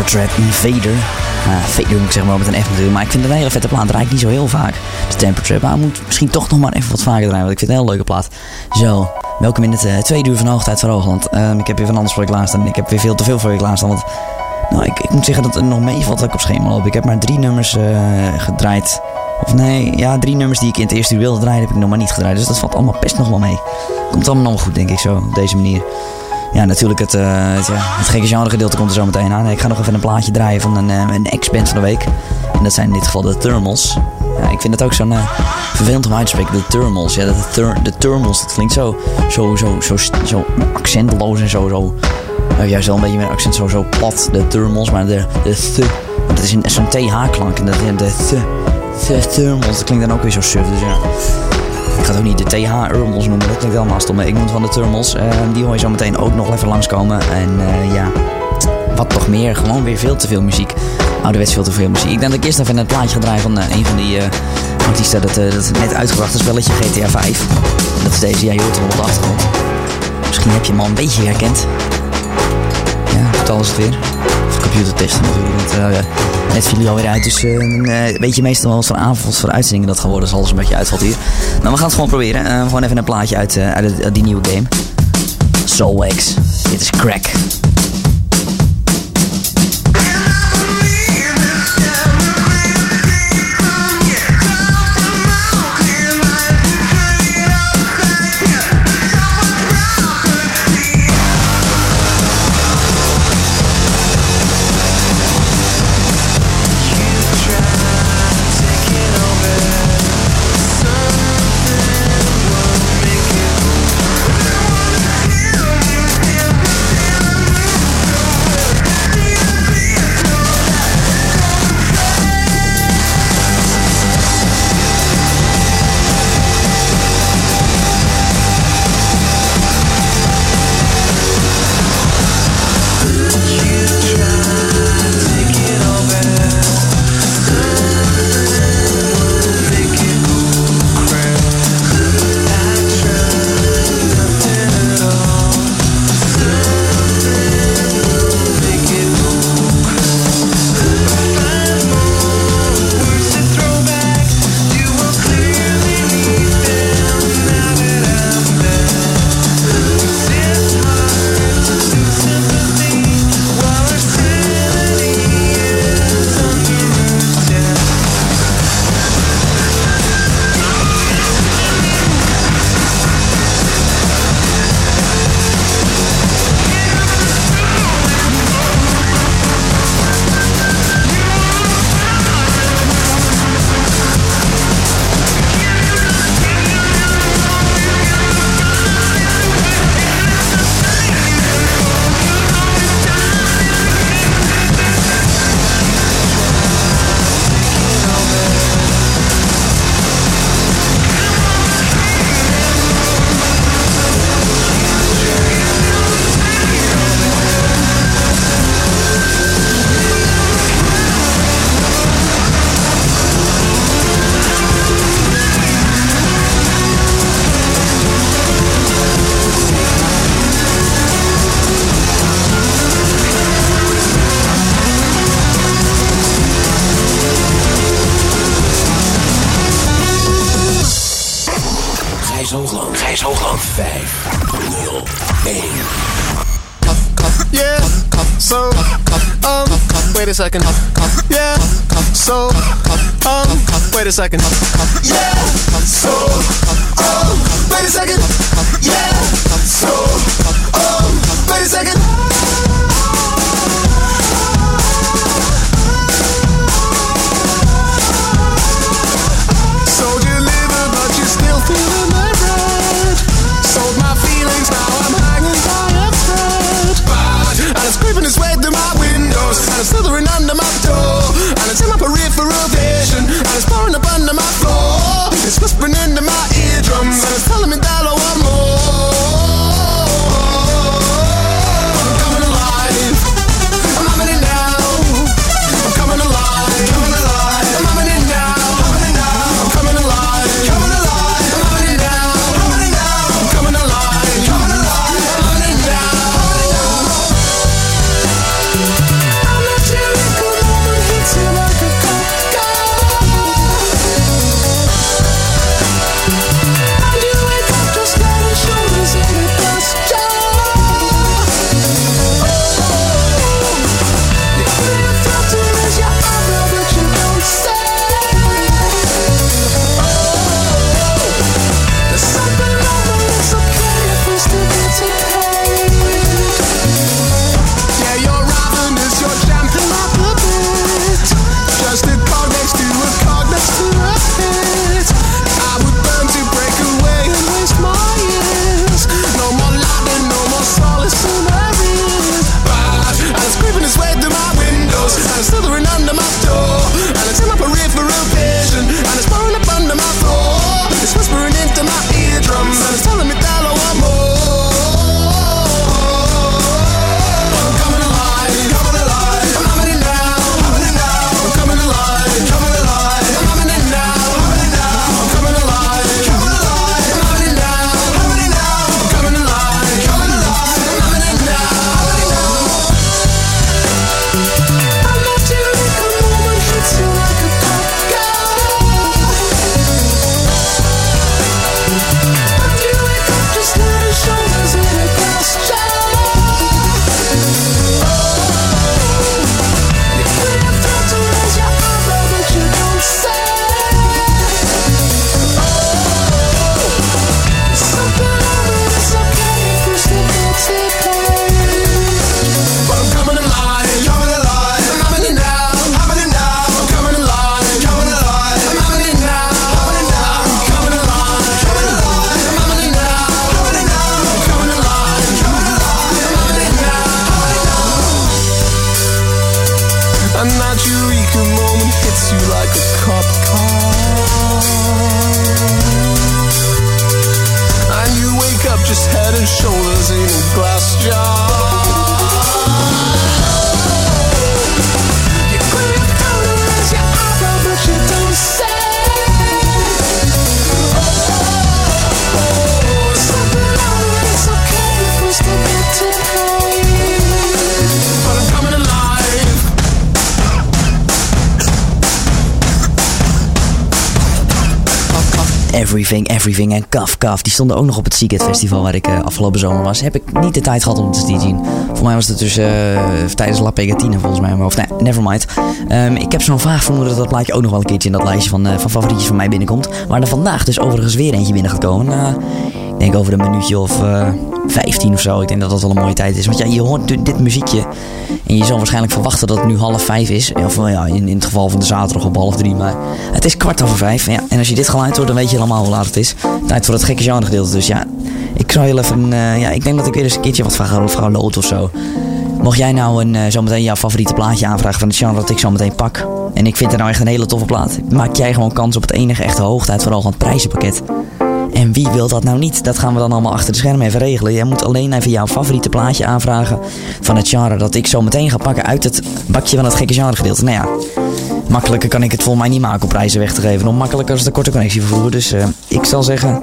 Trap Invader. Uh, Vader moet ik zeggen, maar met een F natuurlijk. Maar ik vind het een hele vette plaat. Draai niet zo heel vaak. De Temper Trap. Maar moet misschien toch nog maar even wat vaker draaien. Want ik vind het een hele leuke plaat. Zo, welkom in het eh, tweede uur van Hoogtijd van Hoogland. Ehm, ik heb weer van anders voor je klaarstaan. Ik heb weer veel te veel voor je klaarstaan. Want nou, ik, ik moet zeggen dat het nog meevalt dat ik op schema loop. Ik heb maar drie nummers eh, gedraaid. Of nee, ja, drie nummers die ik in het eerste uur wilde draaien, heb ik nog maar niet gedraaid. Dus dat valt allemaal best nog wel mee. Komt allemaal nog goed, denk ik, zo, op deze manier. Ja, natuurlijk het, eh, het, het gekke genre gedeelte komt er zo meteen aan. Ik ga nog even een plaatje draaien van een, eh, een ex-band van de week. En dat zijn in dit geval de Thermals. Ja, ik vind het ook zo'n eh, vervelend om uit te spreken. De Thermals. Ja, de, Thermals, dat klinkt zo, zo, zo, zo, accentloos en zo, zo wel een beetje met accent zo, zo plat, de thermals, maar de, de th, dat is zo'n TH-klank. En de, de th, th, thermals, dat klinkt dan ook weer zo suf. Dus ja, Ik ga het ook niet de TH-Urmels noemen, dat klinkt helemaal stom. Ik noem het van de Turmels. Eh, die hoor je zo meteen ook nog even langskomen. En eh, ja, wat nog meer. Gewoon weer veel te veel muziek. Ouderwets veel te veel muziek. Ik denk dat ik eerst even het plaatje ga draaien van eh, een van die eh, artiesten. Dat, dat net uitgebrachte spelletje GTA 5. Dat is deze, ja, je hoort hem op de achtergrond. Misschien heb je hem al een beetje herkend. Ja, vertel eens het weer. Of computertesten natuurlijk. Want, net viel hij alweer uit. Dus eh, eh, weet je meestal wel wat voor uitzendingen dat gaan worden. Als alles een beetje uitvalt hier. Maar we gaan het gewoon proberen. Eh, gewoon even een plaatje uit, uit, die nieuwe game. Soul. Dit is crack. seconds. En Kaf Kaf. Die stonden ook nog op het Seagate Festival waar ik eh, afgelopen zomer was. Heb ik niet de tijd gehad om te zien. Voor mij was het dus eh, tijdens La Pegatina volgens mij. Of nee, nevermind. Ehm, ik heb zo'n vaag vermoeden dat dat plaatje ook nog wel een keertje in dat lijstje van, eh, van favorietjes van mij binnenkomt. Waar er vandaag dus overigens weer eentje binnen gaat komen. Nou, ik denk over een minuutje of eh 15 of zo. Ik denk dat dat wel een mooie tijd is. Want ja, je hoort dit muziekje. En je zal waarschijnlijk verwachten dat het nu half vijf is. Of wel ja, in, het geval van de zaterdag op half drie. Maar het is kwart over vijf. Ja, en als je dit geluid hoort, dan weet je helemaal hoe laat het is. Tijd voor het gekke genre gedeelte. Dus ja, ik zou heel even... eh, ja, ik denk dat ik weer eens een keertje wat aan vrouw Loot of zo. Mocht jij nou een, eh, zometeen jouw favoriete plaatje aanvragen van het genre dat ik zo meteen pak. En ik vind het nou echt een hele toffe plaat. Maak jij gewoon kans op het enige echte hoogtijd vooral van het prijzenpakket. En wie wil dat nou niet? Dat gaan we dan allemaal achter de schermen even regelen. Jij moet alleen even jouw favoriete plaatje aanvragen van het genre dat ik zo meteen ga pakken uit het bakje van het gekke genre gedeelte. Nou ja, makkelijker kan ik het volgens mij niet maken om prijzen weg te geven. Nog makkelijker als de korte connectie vervoeren. Dus eh, ik zal zeggen,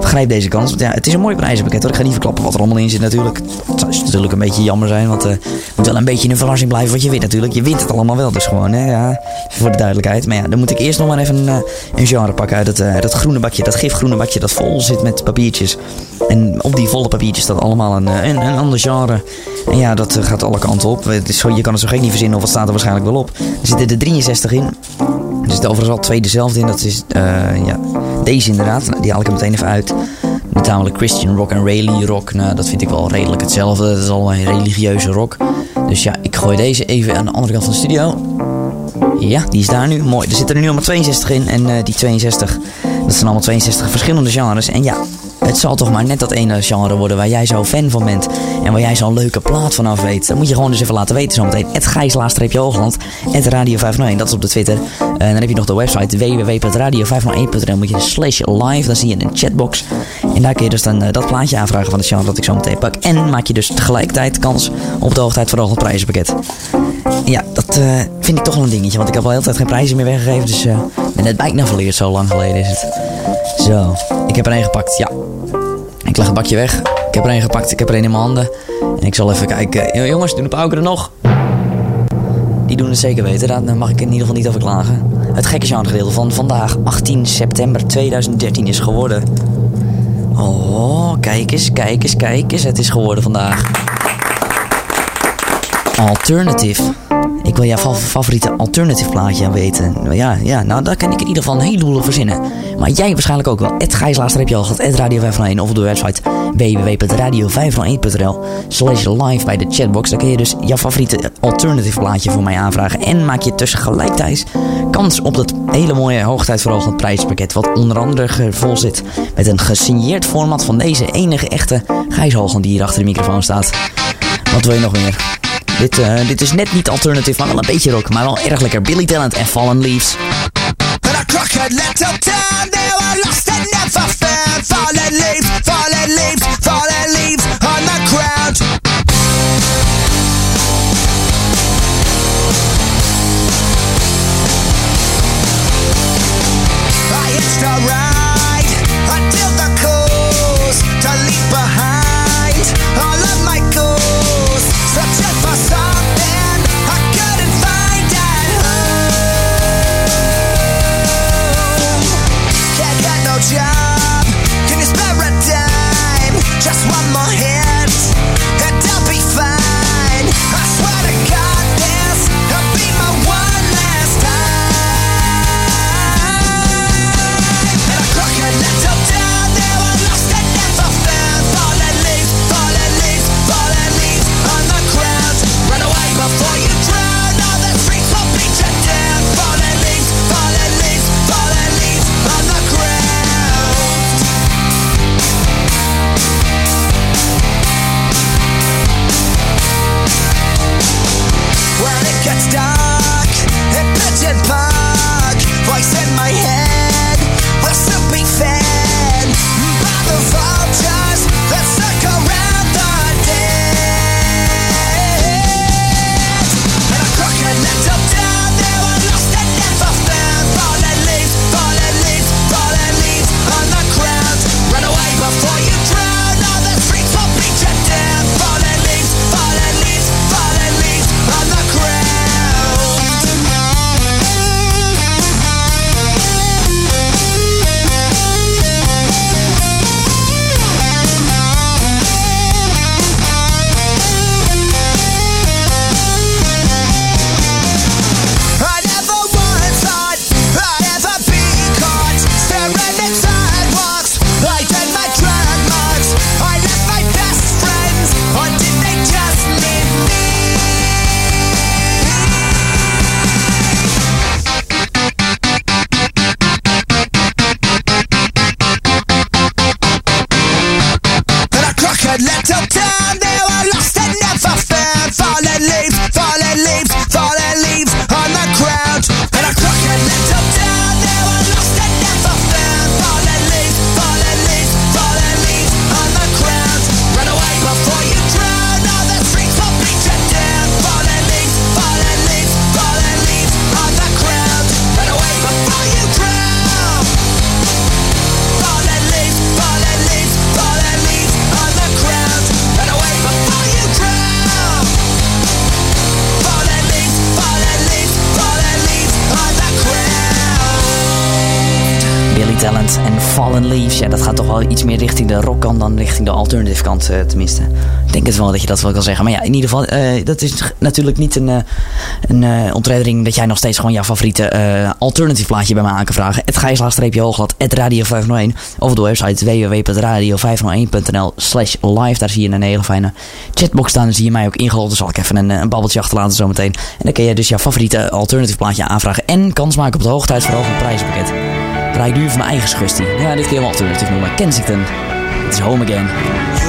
grijp deze kans. Want ja, het is een mooi prijzenpakket hoor. Ik ga niet verklappen wat er allemaal in zit natuurlijk. Het zou natuurlijk een beetje jammer zijn. Want eh, het moet wel een beetje een verrassing blijven wat je wint natuurlijk. Je wint het allemaal wel dus gewoon. Hè? Ja, voor de duidelijkheid. Maar ja, dan moet ik eerst nog maar even een, eh, een genre pakken uit eh, dat groene bakje. Dat gifgroene bakje dat vol zit met papiertjes. En op die volle papiertjes staat allemaal een, eh, een, een ander genre. En ja, dat eh, gaat alle kanten op. Het is je kan het zo gek niet verzinnen of het staat er waarschijnlijk wel op. Er zitten er 63 in. Er zitten overigens al twee dezelfde in. Dat is eh, ja, deze inderdaad. Nou, Die haal ik er meteen even uit. Namelijk Christian rock en Rayleigh rock. Nou, dat vind ik wel redelijk hetzelfde. Het is allemaal religieuze rock. Dus ja, ik gooi deze even aan de andere kant van de studio. Ja, die is daar nu. Mooi. Er zitten er nu allemaal 62 in. En die 62, dat zijn allemaal 62 verschillende genres. En ja, het zal toch maar net dat ene genre worden waar jij zo fan van bent. En waar jij zo'n leuke plaat vanaf weet. Dat moet je gewoon dus even laten weten zometeen. Het Gijslaastreepje-Hoogland. Het Radio 501. Dat is op de Twitter. En dan heb je nog de website www.radio501.nl. Moet je slash live. Dan zie je een chatbox. En daar kun je dus dan eh, dat plaatje aanvragen van het genre dat ik zo meteen pak. En maak je dus tegelijkertijd kans op de hoogtijd voor het prijzenpakket. Ja, dat eh, vind ik toch wel een dingetje. Want ik heb al heel tijd geen prijzen meer weggegeven. Dus eh, ik ben net bijna verleerd. Zo lang geleden is het. Zo, ik heb er één gepakt. Ja, ik leg het bakje weg. Ik heb er één gepakt. Ik heb er één in mijn handen. En ik zal even kijken. Jo, jongens, doen de pauken er nog? Die doen het zeker weten. Daar mag ik in ieder geval niet over klagen. Het gekke genregedeelte van vandaag, 18 september 2013, is geworden. Oh, kijk eens, kijk eens, kijk eens. Het is geworden vandaag. Alternative. Ik wil jouw fa- favoriete alternative plaatje weten. Ja, ja, nou daar kan ik in ieder geval een heleboel verzinnen. Maar jij waarschijnlijk ook wel. Het Gijslaas-al gehad, het Radio 501 of op de website www.radio501.nl slash live bij de chatbox. Daar kun je dus jouw favoriete alternative plaatje voor mij aanvragen. En maak je tussen gelijktijds kans op dat hele mooie hoogtijdverhogend prijspakket. Wat onder andere vol zit met een gesigneerd format van deze enige echte Gijs die hier achter de microfoon staat. Wat wil je nog meer? Dit, eh, dit is net niet alternative, maar wel een beetje rock. Maar wel erg lekker. Billy Talent en Fallen Leaves. Fallen Leaves. Ja, dat gaat toch wel iets meer richting de rockkant dan richting de alternative kant, eh, tenminste. Ik denk het wel dat je dat wel kan zeggen. Maar ja, in ieder geval, eh, dat is natuurlijk niet een, eh, een ontreddering dat jij nog steeds gewoon jouw favoriete alternative plaatje bij mij aan kan vragen. Het gijslaagstreepje-hoogland, het radio 501. Of op de website www.radio501.nl slash live. Daar zie je een hele fijne chatbox staan. Dan zie je mij ook ingelogd. Dan zal ik even een, een babbeltje achterlaten zometeen. En dan kun je dus jouw favoriete alternative plaatje aanvragen. En kans maken op de hoogtijd voor een prijzenpakket. Draai ik nu van mijn eigen schustie. Ja, dit keer wel alternatief noemen. Kensington. Het is home again.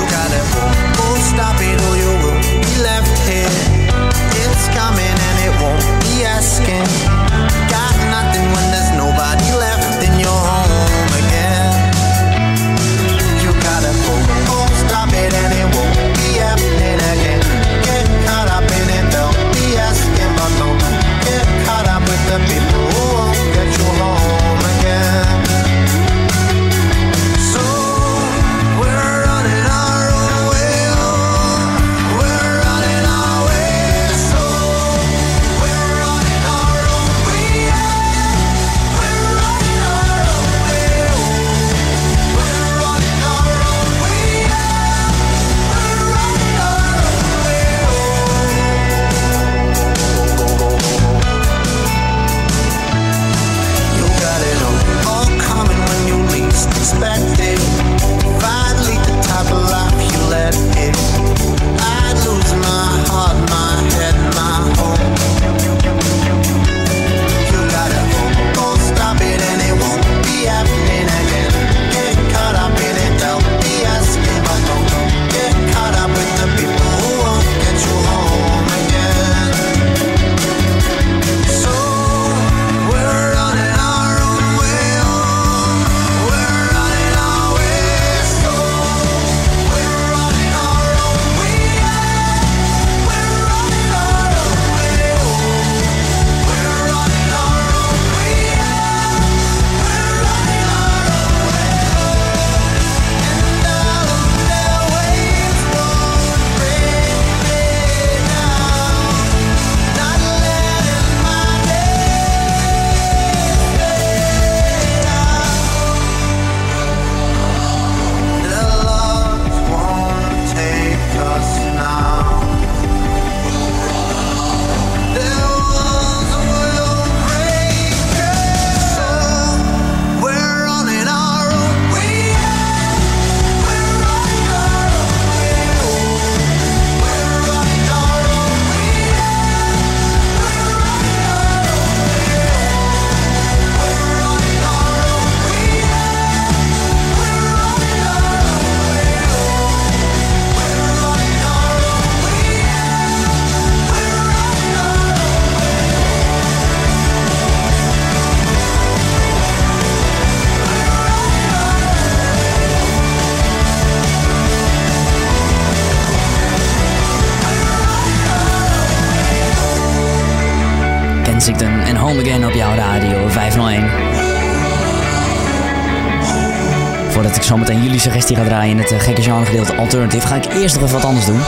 Zometeen jullie suggestie ga draaien in het eh, gekke genre gedeelte Alternative, ga ik eerst nog even wat anders doen.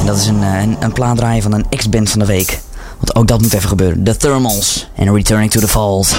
En dat is een, eh, een, een plaat draaien van een ex-band van de week. Want ook dat moet even gebeuren. The Thermals en Returning to the Falls.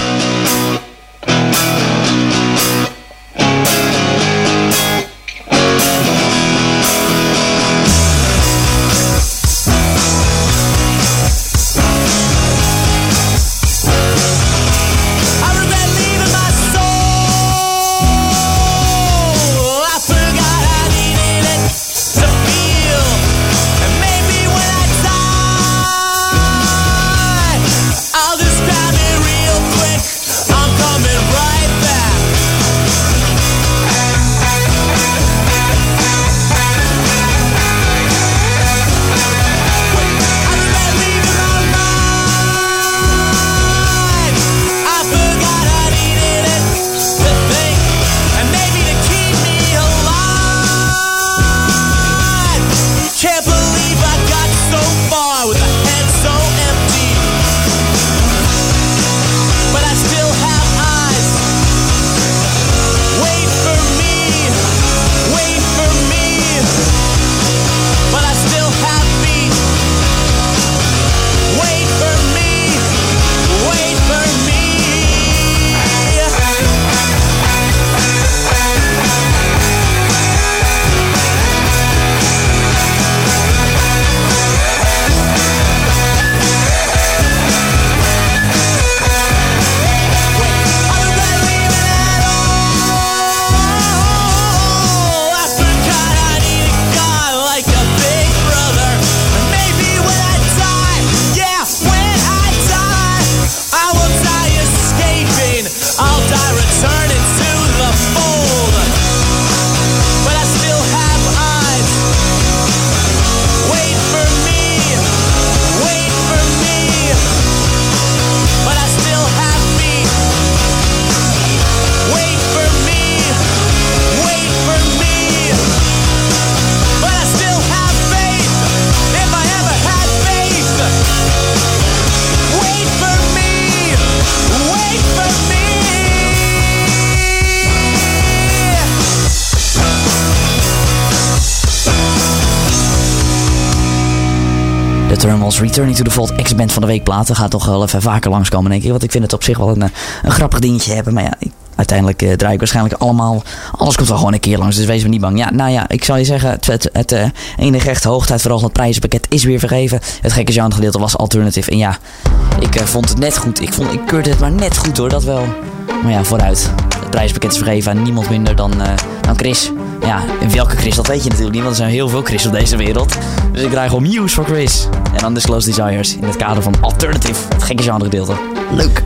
Returning to the Vault ex-band van de week platen. Gaat toch wel even vaker langskomen denk ik. Want ik vind het op zich wel een, eh, een grappig dingetje hebben. Maar ja, uiteindelijk eh, draai ik waarschijnlijk allemaal... Alles komt wel gewoon een keer langs, dus wees me niet bang. Ja, nou ja, ik zal je zeggen, het, het, eh, enige echte hoogtijd vooral het prijzenpakket is weer vergeven. Het gekke genre gedeelte was Alternative. En ja, ik eh, vond het net goed. Ik, vond, ik keurde het maar net goed hoor, dat wel. Maar ja, vooruit. Het prijzenpakket is vergeven aan niemand minder dan, dan Chris. Ja, en welke Chris, dat weet je natuurlijk niet, want er zijn heel veel Chris op deze wereld. Dus ik draai gewoon Muse voor Chris. En Undisclosed Desires in het kader van Alternative, het gekke genre gedeelte. Leuk.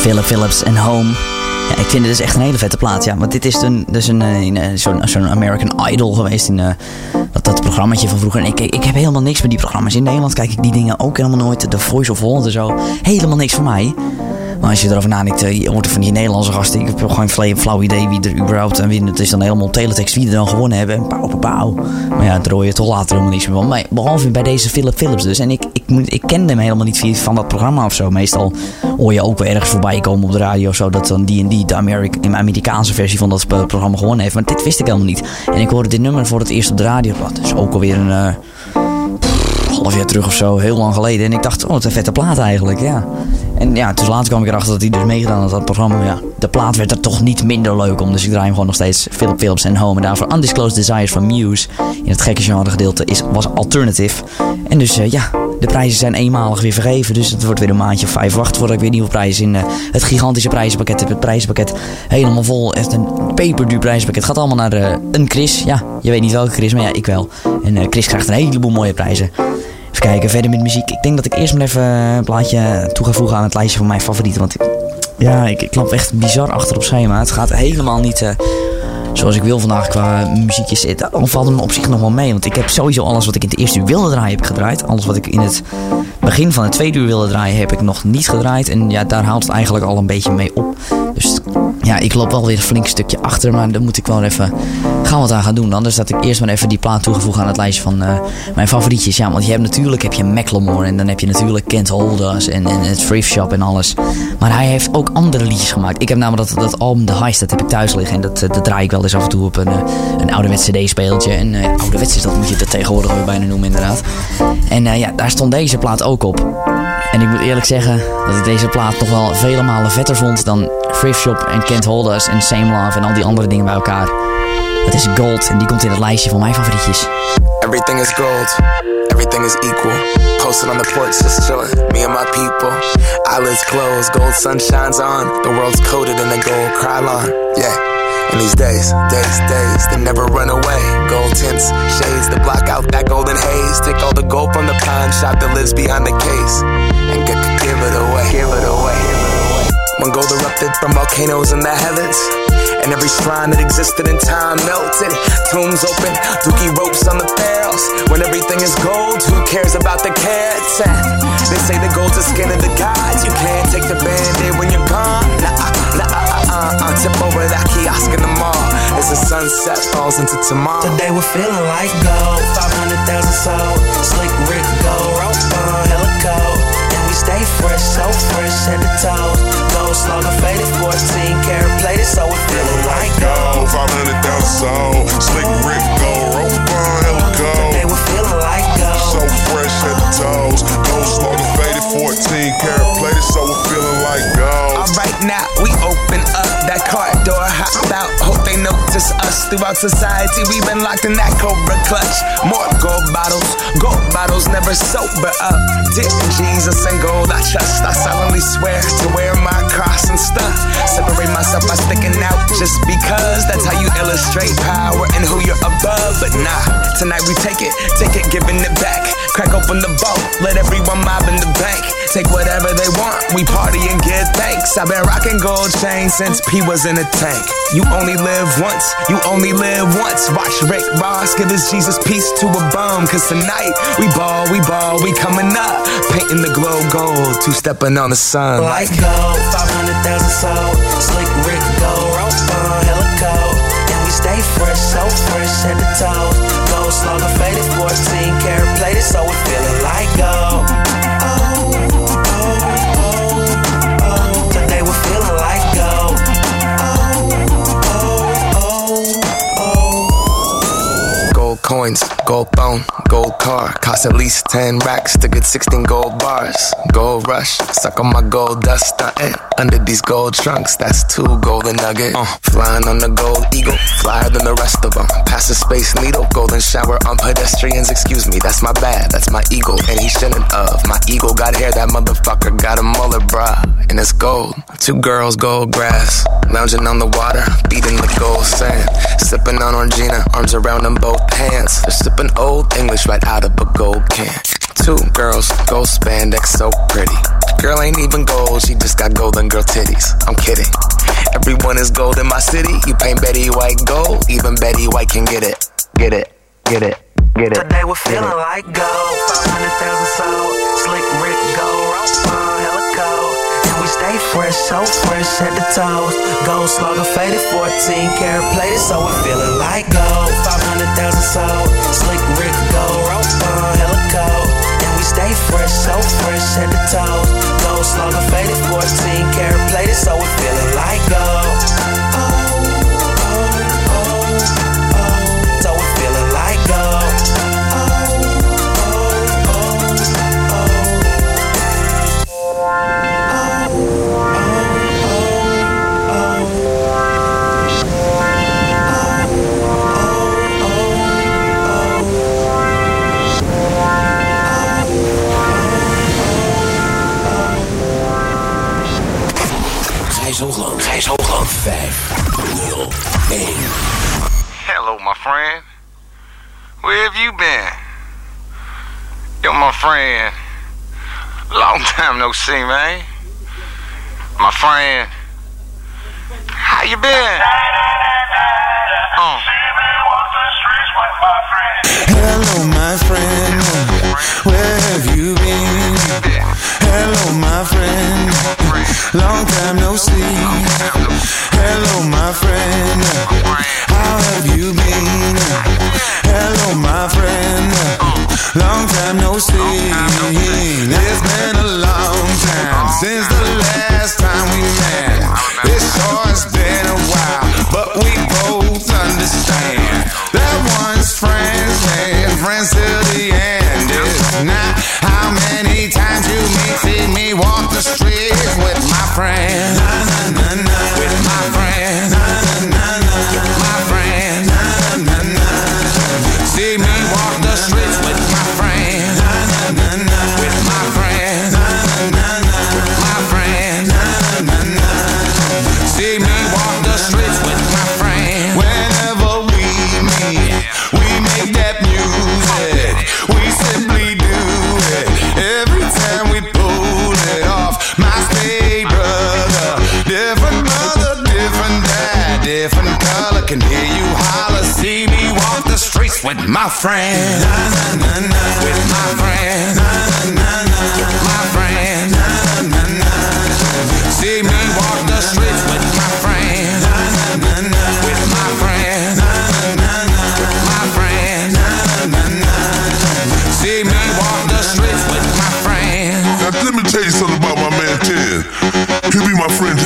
Philip Phillips en Home. Ik vind dit is echt een hele vette plaat. Ja, want dit is een, dus een, eh, eh, zo'n American Idol geweest in eh, dat, dat programmaatje van vroeger. Ik, ik heb helemaal niks met die programma's. In Nederland kijk ik die dingen ook helemaal nooit. De Voice of Holland en zo. Helemaal niks voor mij. Maar als je erover nadenkt, eh, je hoort van die Nederlandse gasten. Ik heb gewoon geen flauw idee wie er überhaupt aan wint. Het is dan helemaal teletext wie er dan gewonnen hebben. En pauw, pauw. Maar ja, daar hoor je toch later helemaal niks meer van. Maar behalve bij deze Philip Phillips dus. En ik, ik, moet- ik kende hem helemaal niet van dat programma of zo. Meestal hoor je ook wel ergens voorbij komen op de radio of zo. Dat dan die en die de Amerika- de Amerikaanse versie van dat programma gewonnen heeft. Maar dit wist ik helemaal niet. En ik hoorde dit nummer voor het eerst op de radio. Dat is ook alweer een... eh, half jaar terug of zo, heel lang geleden. En ik dacht, oh, wat een vette plaat eigenlijk, ja. En ja, dus later kwam ik erachter dat hij dus meegedaan had aan dat programma. Ja, de plaat werd er toch niet minder leuk om. Dus ik draai hem gewoon nog steeds Philip Phillips en Home. En daarvoor Undisclosed Desires van Muse. In het gekke genre gedeelte is, was Alternative. En dus eh, ja, de prijzen zijn eenmalig weer vergeven. Dus het wordt weer een maandje of vijf wachten voordat ik weer nieuwe prijzen in eh, het gigantische prijzenpakket heb. Het prijzenpakket helemaal vol. Echt een peperduur prijzenpakket. Gaat allemaal naar eh, een Chris. Ja, je weet niet welke Chris, maar ja, ik wel. En Chris krijgt een heleboel mooie prijzen. Kijken, verder met muziek. Ik denk dat ik eerst maar even een plaatje toe ga voegen aan het lijstje van mijn favorieten. Want ja, ik, ik klap echt bizar achter op schema. Het gaat helemaal niet eh, zoals ik wil vandaag qua muziekjes. Het valt me op zich nog wel mee. Want ik heb sowieso alles wat ik in het eerste uur wilde draaien, heb ik gedraaid. Alles wat ik in het begin van het tweede uur wilde draaien, heb ik nog niet gedraaid. En ja, daar haalt het eigenlijk al een beetje mee op. Dus ja, ik loop wel weer een flink stukje achter. Maar daar moet ik wel even gaan wat aan gaan doen. Anders dat ik eerst maar even die plaat toegevoegd aan het lijstje van eh, mijn favorietjes. Ja, want je hebt natuurlijk heb je Macklemore. En dan heb je natuurlijk Kent Holders en, en het Thrift Shop en alles. Maar hij heeft ook andere liedjes gemaakt. Ik heb namelijk dat, dat album The Heist, dat heb ik thuis liggen. En dat, eh, dat draai ik wel eens af en toe op een, eh, een ouderwets cd-speeltje. En eh ouderwets is dat, moet je het tegenwoordig weer bijna noemen inderdaad. En ja, daar stond deze plaat ook op. En ik moet eerlijk zeggen dat ik deze plaat nog wel vele malen vetter vond dan Thrift Shop en Kent Holders en Same Love en al die andere dingen bij elkaar. Het is Gold en die komt in het lijstje van mijn favorietjes. Everything is gold, everything is equal. Posted on the porch, just chillin', me and my people. Eyelids closed, gold sun shines on. The world's coated in a gold Krylon. Yeah. In these days, days, days, they never run away. Gold tints, shades to block out that golden haze. Take all the gold from the pawn shop that lives behind the case. And g- g- give it away. Give it away. When gold erupted from volcanoes in the heavens. And every shrine that existed in time melted. Tombs open, dookie ropes on the barrels. When everything is gold, who cares about the? And they say the gold's the skin of the gods. You can't take the band-aid when you're gone. Nah, nah, uh, tip over that kiosk in the mall. As the sunset falls into tomorrow. Today we're feeling like gold. 500,000 sold. Slick Rick gold. Rope on, hella cold. And we stay fresh, so fresh at the toes. Gold slugger faded 14 karat plated, so we're feeling like gold. 500,000 sold. Slick Rick gold. Rope on, hella gold. Today we're feeling like gold. So fresh at the toes. Gold slugger faded 14 karat plated, so we're feeling like gold. Alright now, we open up that car door, hop out. Hope they notice us throughout society. We've been locked in that Cobra clutch. More gold bottles, gold bottles never sober up. Dear Jesus and gold, I trust. I solemnly swear to wear my cross and stuff. Separate myself by sticking out just because that's how you illustrate power and who you're above. But nah, tonight we take it, take it, giving it back. Crack open the boat, let everyone mob in the bank. Take whatever they want, we party and give thanks. I've been rocking gold chains since P was in a tank. You only live once, you only live once. Watch Rick Ross give his Jesus peace to a bum. Cause tonight we ball, we ball, we coming up. Painting the glow gold, two stepping on the sun. Like gold, 500,000 sold. Slick Rick gold. Rope on, hella cold. And we stay fresh, so fresh at the toes. Gold slugger faded 14 karat plated, so we're feeling like gold. Coins, gold phone, gold car. Cost at least 10 racks to get 16 gold bars. Gold rush, suck on my gold dust stuntin'. Under these gold trunks, that's two golden nugget. Uh, flying on the gold eagle, flyer than the rest of them. Pass a space needle, golden shower on pedestrians. Excuse me, that's my bad, that's my eagle, and he shouldn't of. My eagle got hair, that motherfucker got a mullet, bra, And it's gold. Two girls, gold grass, lounging on the water, beating the gold sand. Sipping on Orangina, arms around them both hands. They're sipping old English right out of a gold can. Two girls, gold spandex, so pretty. Girl ain't even gold, she just got golden girl titties. I'm kidding. Everyone is gold in my city. You paint Betty White gold, even Betty White can get it. Get it, get it, get it. Today we're feeling like gold. 500,000 sold. Slick Rick gold. Rope stay fresh, so fresh at the toes. Gold slugger faded 14 karat plated, so we're feeling like gold. 500,000 sold. Slick Rick gold. Rope on, hella. And we stay fresh, so fresh at the toes. Gold slugger faded 14 karat plated, so we're feeling like gold. Hoogland. Hoogland. 5, 0, 1. Hello, my friend. Where have you been? Yo, my friend. Long time no see, man. My friend. How you been? Long time no see. Hello, my friend. How have you been? Hello, my friend. Long time no see. It's been a long time since the last time we met. It sure has been a while, but we both understand that once friends made friends till the end. With my friend. With my friend. With my friend. See me walk the streets with my friend. With my friend. With my friend. See me walk the streets with my friend. Now, let me tell you something about my man Ted. He'll be my friend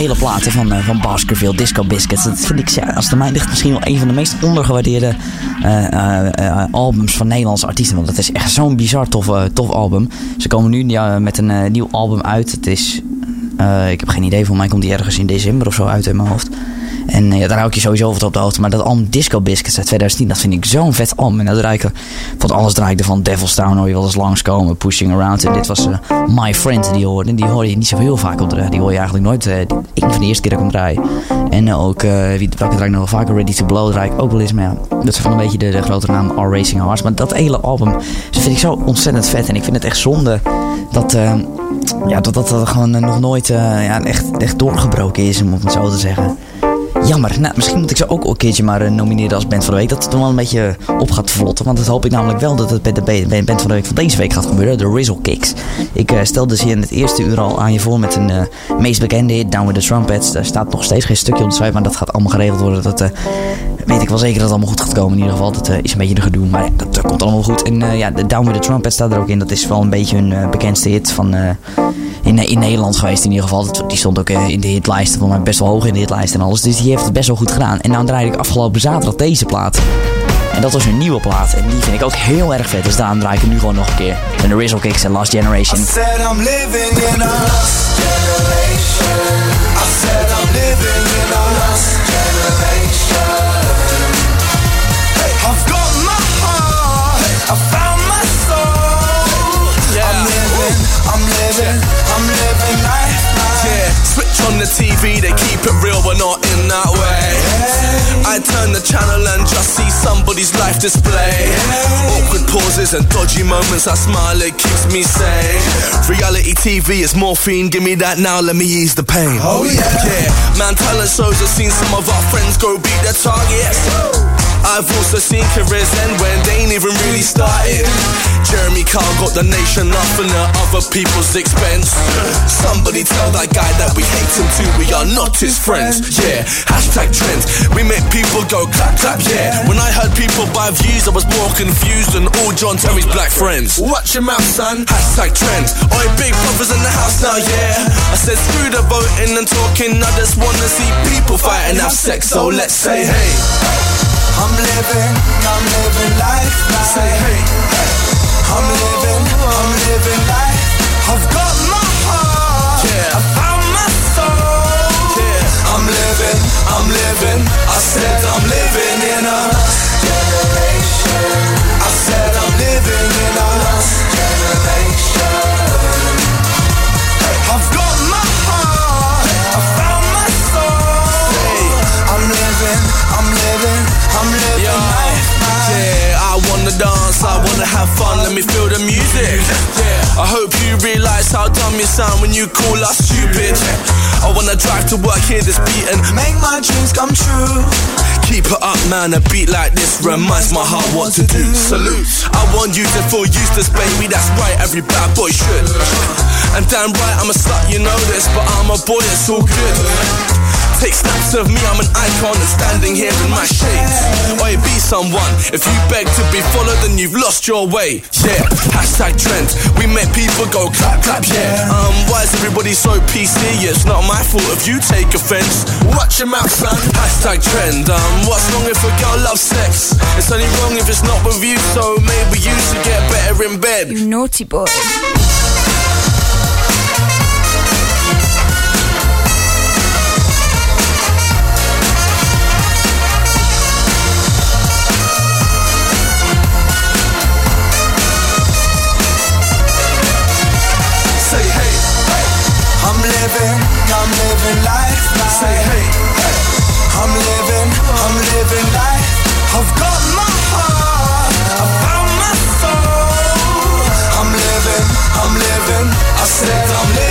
hele platen van, eh, van Baskerville, Disco Biscuits, dat vind ik, als het mij ligt, misschien wel een van de meest ondergewaardeerde eh, eh, albums van Nederlandse artiesten. Want dat is echt zo'n bizar tof, tof album. Ze komen nu ja, met een nieuw album uit. Het is, ik heb geen idee, voor mij komt die ergens in december of zo uit in mijn hoofd. En eh, ja, daar hou ik je sowieso wat op de hoogte. Maar dat album Disco Biscuits uit 2010, dat vind ik zo'n vet album. En dat draai ik, er- van alles draai ik er van Devil's Town hoor je wel eens langskomen, Pushing Around. En dit was eh, My Friend die hoorde. En die hoor je niet zo heel vaak op de Die hoor je eigenlijk nooit. eh ik van de eerste keer dat ik hem draai. En eh, ook, eh, wie, welke draai ik nog wel vaker? Ready to Blow draai ik ook wel eens. Maar dat is van een beetje de, de grotere naam R Racing Hearts. Maar dat hele album dat vind ik zo ontzettend vet. En ik vind het echt zonde dat... eh, ja, dat dat, gewoon eh, nog nooit eh, ja, echt, echt doorgebroken is, om het zo te zeggen. Jammer. Nou, misschien moet ik ze ook een keertje maar eh, nomineren als band van de week. Dat het dan wel een beetje op gaat vlotten. Want dat hoop ik namelijk wel dat het bij de band van de week van deze week gaat gebeuren. De Rizzle Kicks. Ik eh, stelde ze hier in het eerste uur al aan je voor met een eh, meest bekende hit, Down With The Trumpets. Daar staat nog steeds geen stukje op de site, maar dat gaat allemaal geregeld worden. Dat eh, weet ik wel zeker dat het allemaal goed gaat komen in ieder geval. Dat eh, is een beetje de gedoe, maar ja, dat, komt allemaal goed. En eh, ja, de Down With The Trumpets staat er ook in. Dat is wel een beetje hun eh, bekendste hit van... in, in Nederland geweest in ieder geval. Dat- Die stond ook in de hitlijsten, voor mij best wel hoog in de hitlijst en alles. Dus die heeft het best wel goed gedaan. En nou draaide ik afgelopen zaterdag deze plaat. En dat was hun nieuwe plaat. En die vind ik ook heel erg vet. Dus daarom draai ik nu gewoon nog een keer. En de Rizzle Kicks en Last Generation. generation. I said I'm living in a lost TV, they keep it real, but not in that way. I turn the channel and just see somebody's life display. Awkward pauses and dodgy moments, I smile, it keeps me sane. Reality TV is morphine, give me that now, let me ease the pain. Oh, yeah. Yeah, man, talent shows, I've seen some of our friends go beat their targets. I've also seen careers end when they ain't even really started. Jeremy Carl got the nation laughing at other people's expense. Somebody tell that guy that we hate him too, we are not his friends. Yeah, hashtag trends. We make people go clap clap, yeah. When I heard people buy views, I was more confused than all John Terry's black friends. Watch your mouth, son. Hashtag trend. Oi, big brothers in the house now, yeah. I said screw the voting and talking, I just wanna see people fight and have sex, so let's say hey. I'm living, I'm living life now. Say hey. hey. I'm living, I'm living life. I've got my heart, Yeah. I found my soul. Yeah. I'm living, I'm living. I said I'm living in a generation. I said I'm living in dance, I wanna have fun, let me feel the music. I hope you realize how dumb you sound when you call us stupid. I wanna drive to work, hear this beat and Make my dreams come true. keep it up, man. A beat like this reminds my heart what to do. Salute. I want you to feel useless, baby. That's right, every bad boy should. And damn right, I'm a slut, you know this, but I'm a boy, it's all good. Take snaps of me, I'm an icon and standing here in my shades. Oi, be someone. If you beg to be followed, then you've lost your way. Yeah, hashtag trend. We make people go clap, clap, yeah. Um, why is everybody so PC? Yeah, It's not my fault if you take offense. Watch your mouth, son. Hashtag trend. Um, what's wrong if a girl loves sex? It's only wrong if it's not with you, so maybe you should get better in bed. You naughty boy. say, hey, I'm living, I'm living life. I've got my heart, I found my soul. I'm living, I'm living. I said I'm living.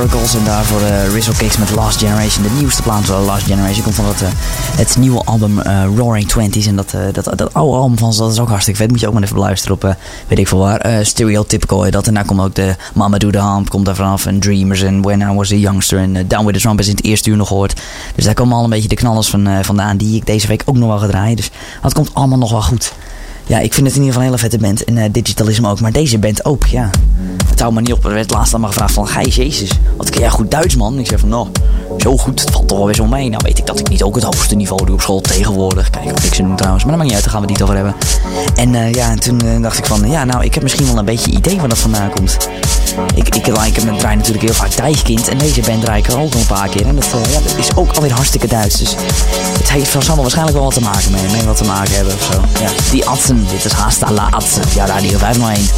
Circles. En daarvoor eh Rizzle Kicks met Last Generation. De nieuwste plaat van Last Generation komt van het, eh, het nieuwe album eh, Roaring Twenties. En dat, eh, dat, dat oude album van ze, dat is ook hartstikke vet. Moet je ook maar even beluisteren op, eh, weet ik veel waar. Eh, Stereotypical dat. En daar komt ook de Mama Do The Hump komt daar vanaf. En Dreamers en When I Was A Youngster. En eh, Down With The Trumpets in het eerste uur nog gehoord. Dus daar komen al een beetje de knallers van, eh, vandaan die ik deze week ook nog wel ga draaien. Dus dat komt allemaal nog wel goed. Ja, ik vind het in ieder geval een hele vette band. En eh, Digitalism ook. Maar deze band ook, ja. Het houdt niet op. Er werd laatst aan me gevraagd van... Gijs, jezus, wat kun jij goed Duits, man? Ik zeg van, nou, zo goed. Het valt toch wel weer zo mee. Nou weet ik dat ik niet ook het hoogste niveau doe op school tegenwoordig. Kijk, wat ik ze doen trouwens. Maar dat maakt niet uit, daar gaan we het niet over hebben. En eh, ja, en toen eh, dacht ik van... Ja, nou, ik heb misschien wel een beetje idee waar dat vandaan komt. Ik, ik, ik, ik draai natuurlijk heel vaak Dijkkind. En deze band draai ik er ook al een paar keer. En dat, eh, ja, is ook alweer hartstikke Duits. Dus het heeft, er waarschijnlijk wel wat te maken mee. mee wat te maken hebben of zo. Ja, die Atzen. Dit is Hasta la Atzen. Ja, Radio 501.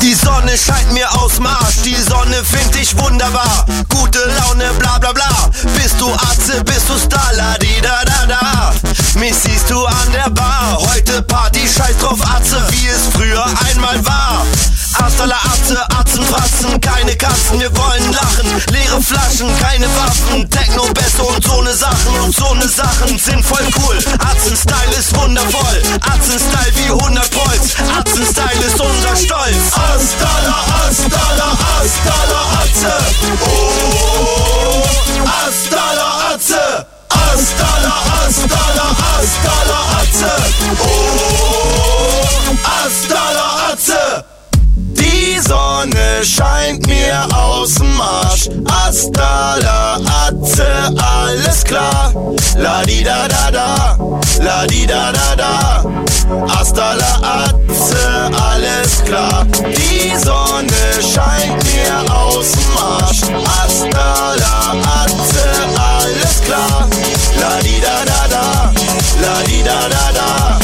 Die Sonne scheint mir aus Marsch, die Sonne find ich wunderbar. Gute Laune, bla bla bla. Bist du Atze, bist du Star, la di da da da. Mich siehst du an der Bar, heute Party, scheiß drauf Atze, wie es früher einmal war. Hasta la Atze, Atzen, Fratzen, keine Katzen, wir wollen lachen. Leere Flaschen, keine Waffen, Techno, Bässe und so ne Sachen. Und so ne Sachen sind voll cool. Atzen-Style ist wundervoll. Atzen-Style wie 100 Volts. Atzen-Style ist unser Stolz. Hasta la, hasta la, hasta la Atze. Oh, hasta la Atze. Hasta la, hasta la, hasta la Atze. Oh, hasta Scheint mir aus dem Arsch. Hasta la Atze, alles klar. La di da da da, la di da da da. Hasta la Atze, alles klar. Die Sonne scheint mir aus dem Arsch. Hasta la Atze, alles klar. La di da da da, la di da da da.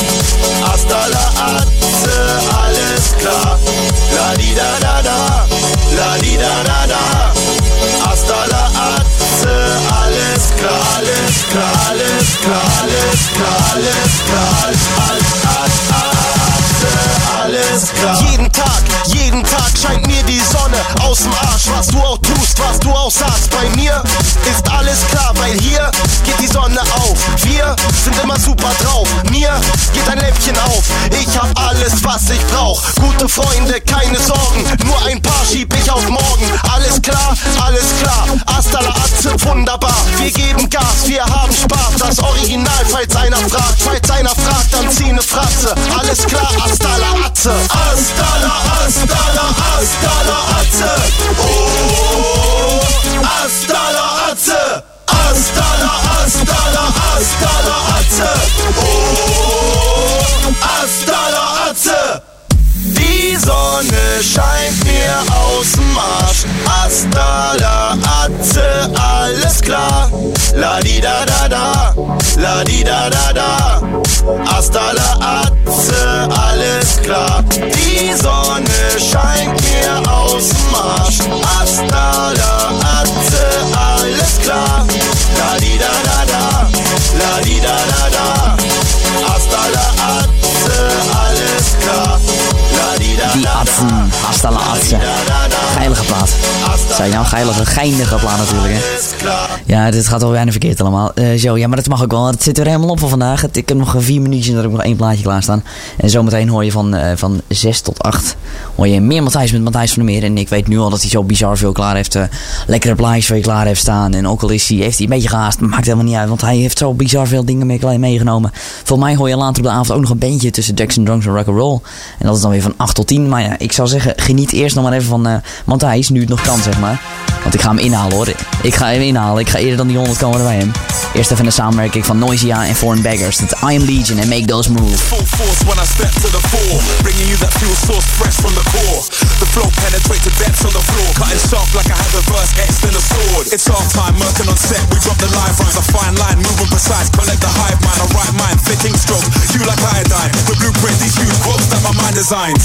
Hasta la Atze, alles klar. La di da da da, la di da da da. Hasta la Atze, alles klar, alles klar, alles klar, alles klar, alles klar, alles klar, alles klar. Jeden Tag, jeden Tag scheint mir die Sonne aus dem Arsch. Was du auch tust, was du auch sagst, bei mir ist alles klar, weil hier geht die Sonne auf. Wir sind immer super drauf. Mir geht ein Lämpchen auf. Ich hab alles, was ich brauch. Gute Freunde, keine Sorgen. Nur ein paar schieb ich auf morgen. Alles klar, alles klar. Hasta la Atze, wunderbar. Wir geben Gas, wir haben Spaß. Das Original, falls einer fragt. Falls einer fragt, dann zieh ne Fratze. Alles klar, hasta la Atze. Hasta la, hasta la, hasta la Atze. Oh, hasta la Atze. Hasta la, hasta la, hasta la. Oh, hasta. Die Sonne scheint mir aus dem Arsch. Hasta la Atze, alles klar. La di da da da, la di da da da. Hasta la Atze, alles klar. Die Sonne scheint mir aus dem Arsch. Hasta la Atze, alles klar. La di da da da, la di da da da. Hasta la Atze, alles Die Atzen, hasta Atze. Geilige plaat. Zei je nou, geilige, geinige plaat natuurlijk, hè. Ja, dit gaat wel bijna verkeerd allemaal. Eh, zo, ja, maar dat mag ook wel. Het zit er helemaal op voor vandaag. Het- Ik heb nog vier minuutjes en dan heb ik nog één plaatje klaarstaan. En zometeen hoor je van, eh, van 6 tot 8 hoor je meer Matthijs met Matthijs van der Meer. En ik weet nu al dat hij zo bizar veel klaar heeft. eh, lekkere plaatjes voor je klaar heeft staan. En ook al is hij, heeft hij een beetje gehaast, maakt helemaal niet uit. Want hij heeft zo bizar veel dingen mee, meegenomen. Volgens mij hoor je later op de avond ook nog een bandje tussen Jackson Drunks en Rock'n'Roll. En dat is dan weer van 8 tot 10. Maar ja, ik zou zeggen, geniet eerst nog maar even van eh Matthijs, nu het nog kan, zeg maar. Want ik ga hem inhalen hoor. Ik ga hem inhalen. Ik ga eerder dan die 100 komen bij hem. Eerst even een samenwerking van Noisia en Foreign Beggars. Het I Am Legion en Make Those Moves. Full force when I step to the fore, bringing you that fuel source fresh from the core. The flow penetrates the depths on the floor, cutting sharp like I have a verse etched in a sword. It's our time, working on set, we drop the live rhymes, a fine line, moving precise, collect the hive mind, a right mind, flicking stroke, you like iodine, the blueprint, these huge quotes that my mind designs.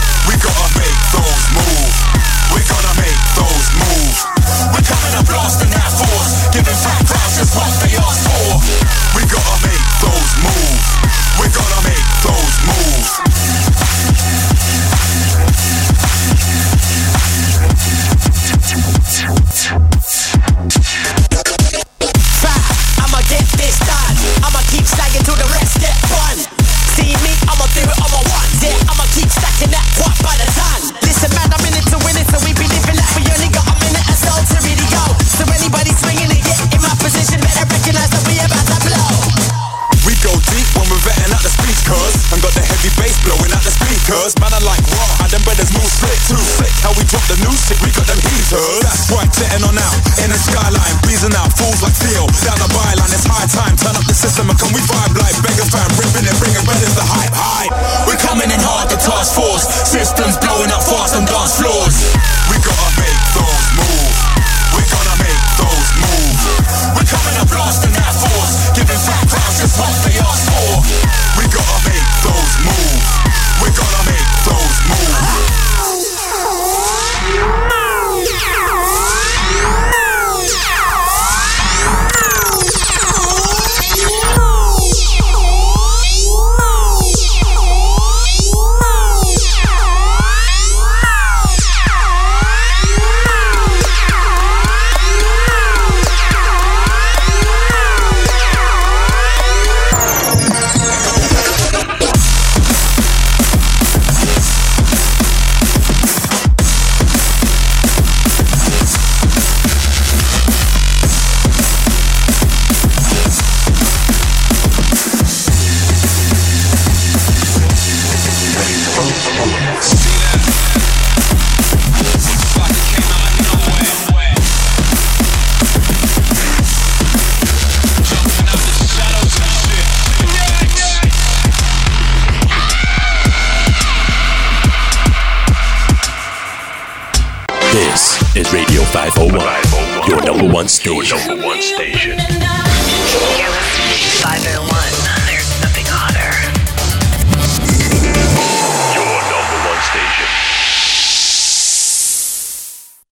Setting on out in the skyline, breezing out, fools like steel. Down the byline, it's high time. Turn up the system and come we vibe like beggar fan, ripping it, bringing brothers the hype. Hype. We're coming in hard, the task force. Systems blowing up fast on dance floors. We got a those your number one station.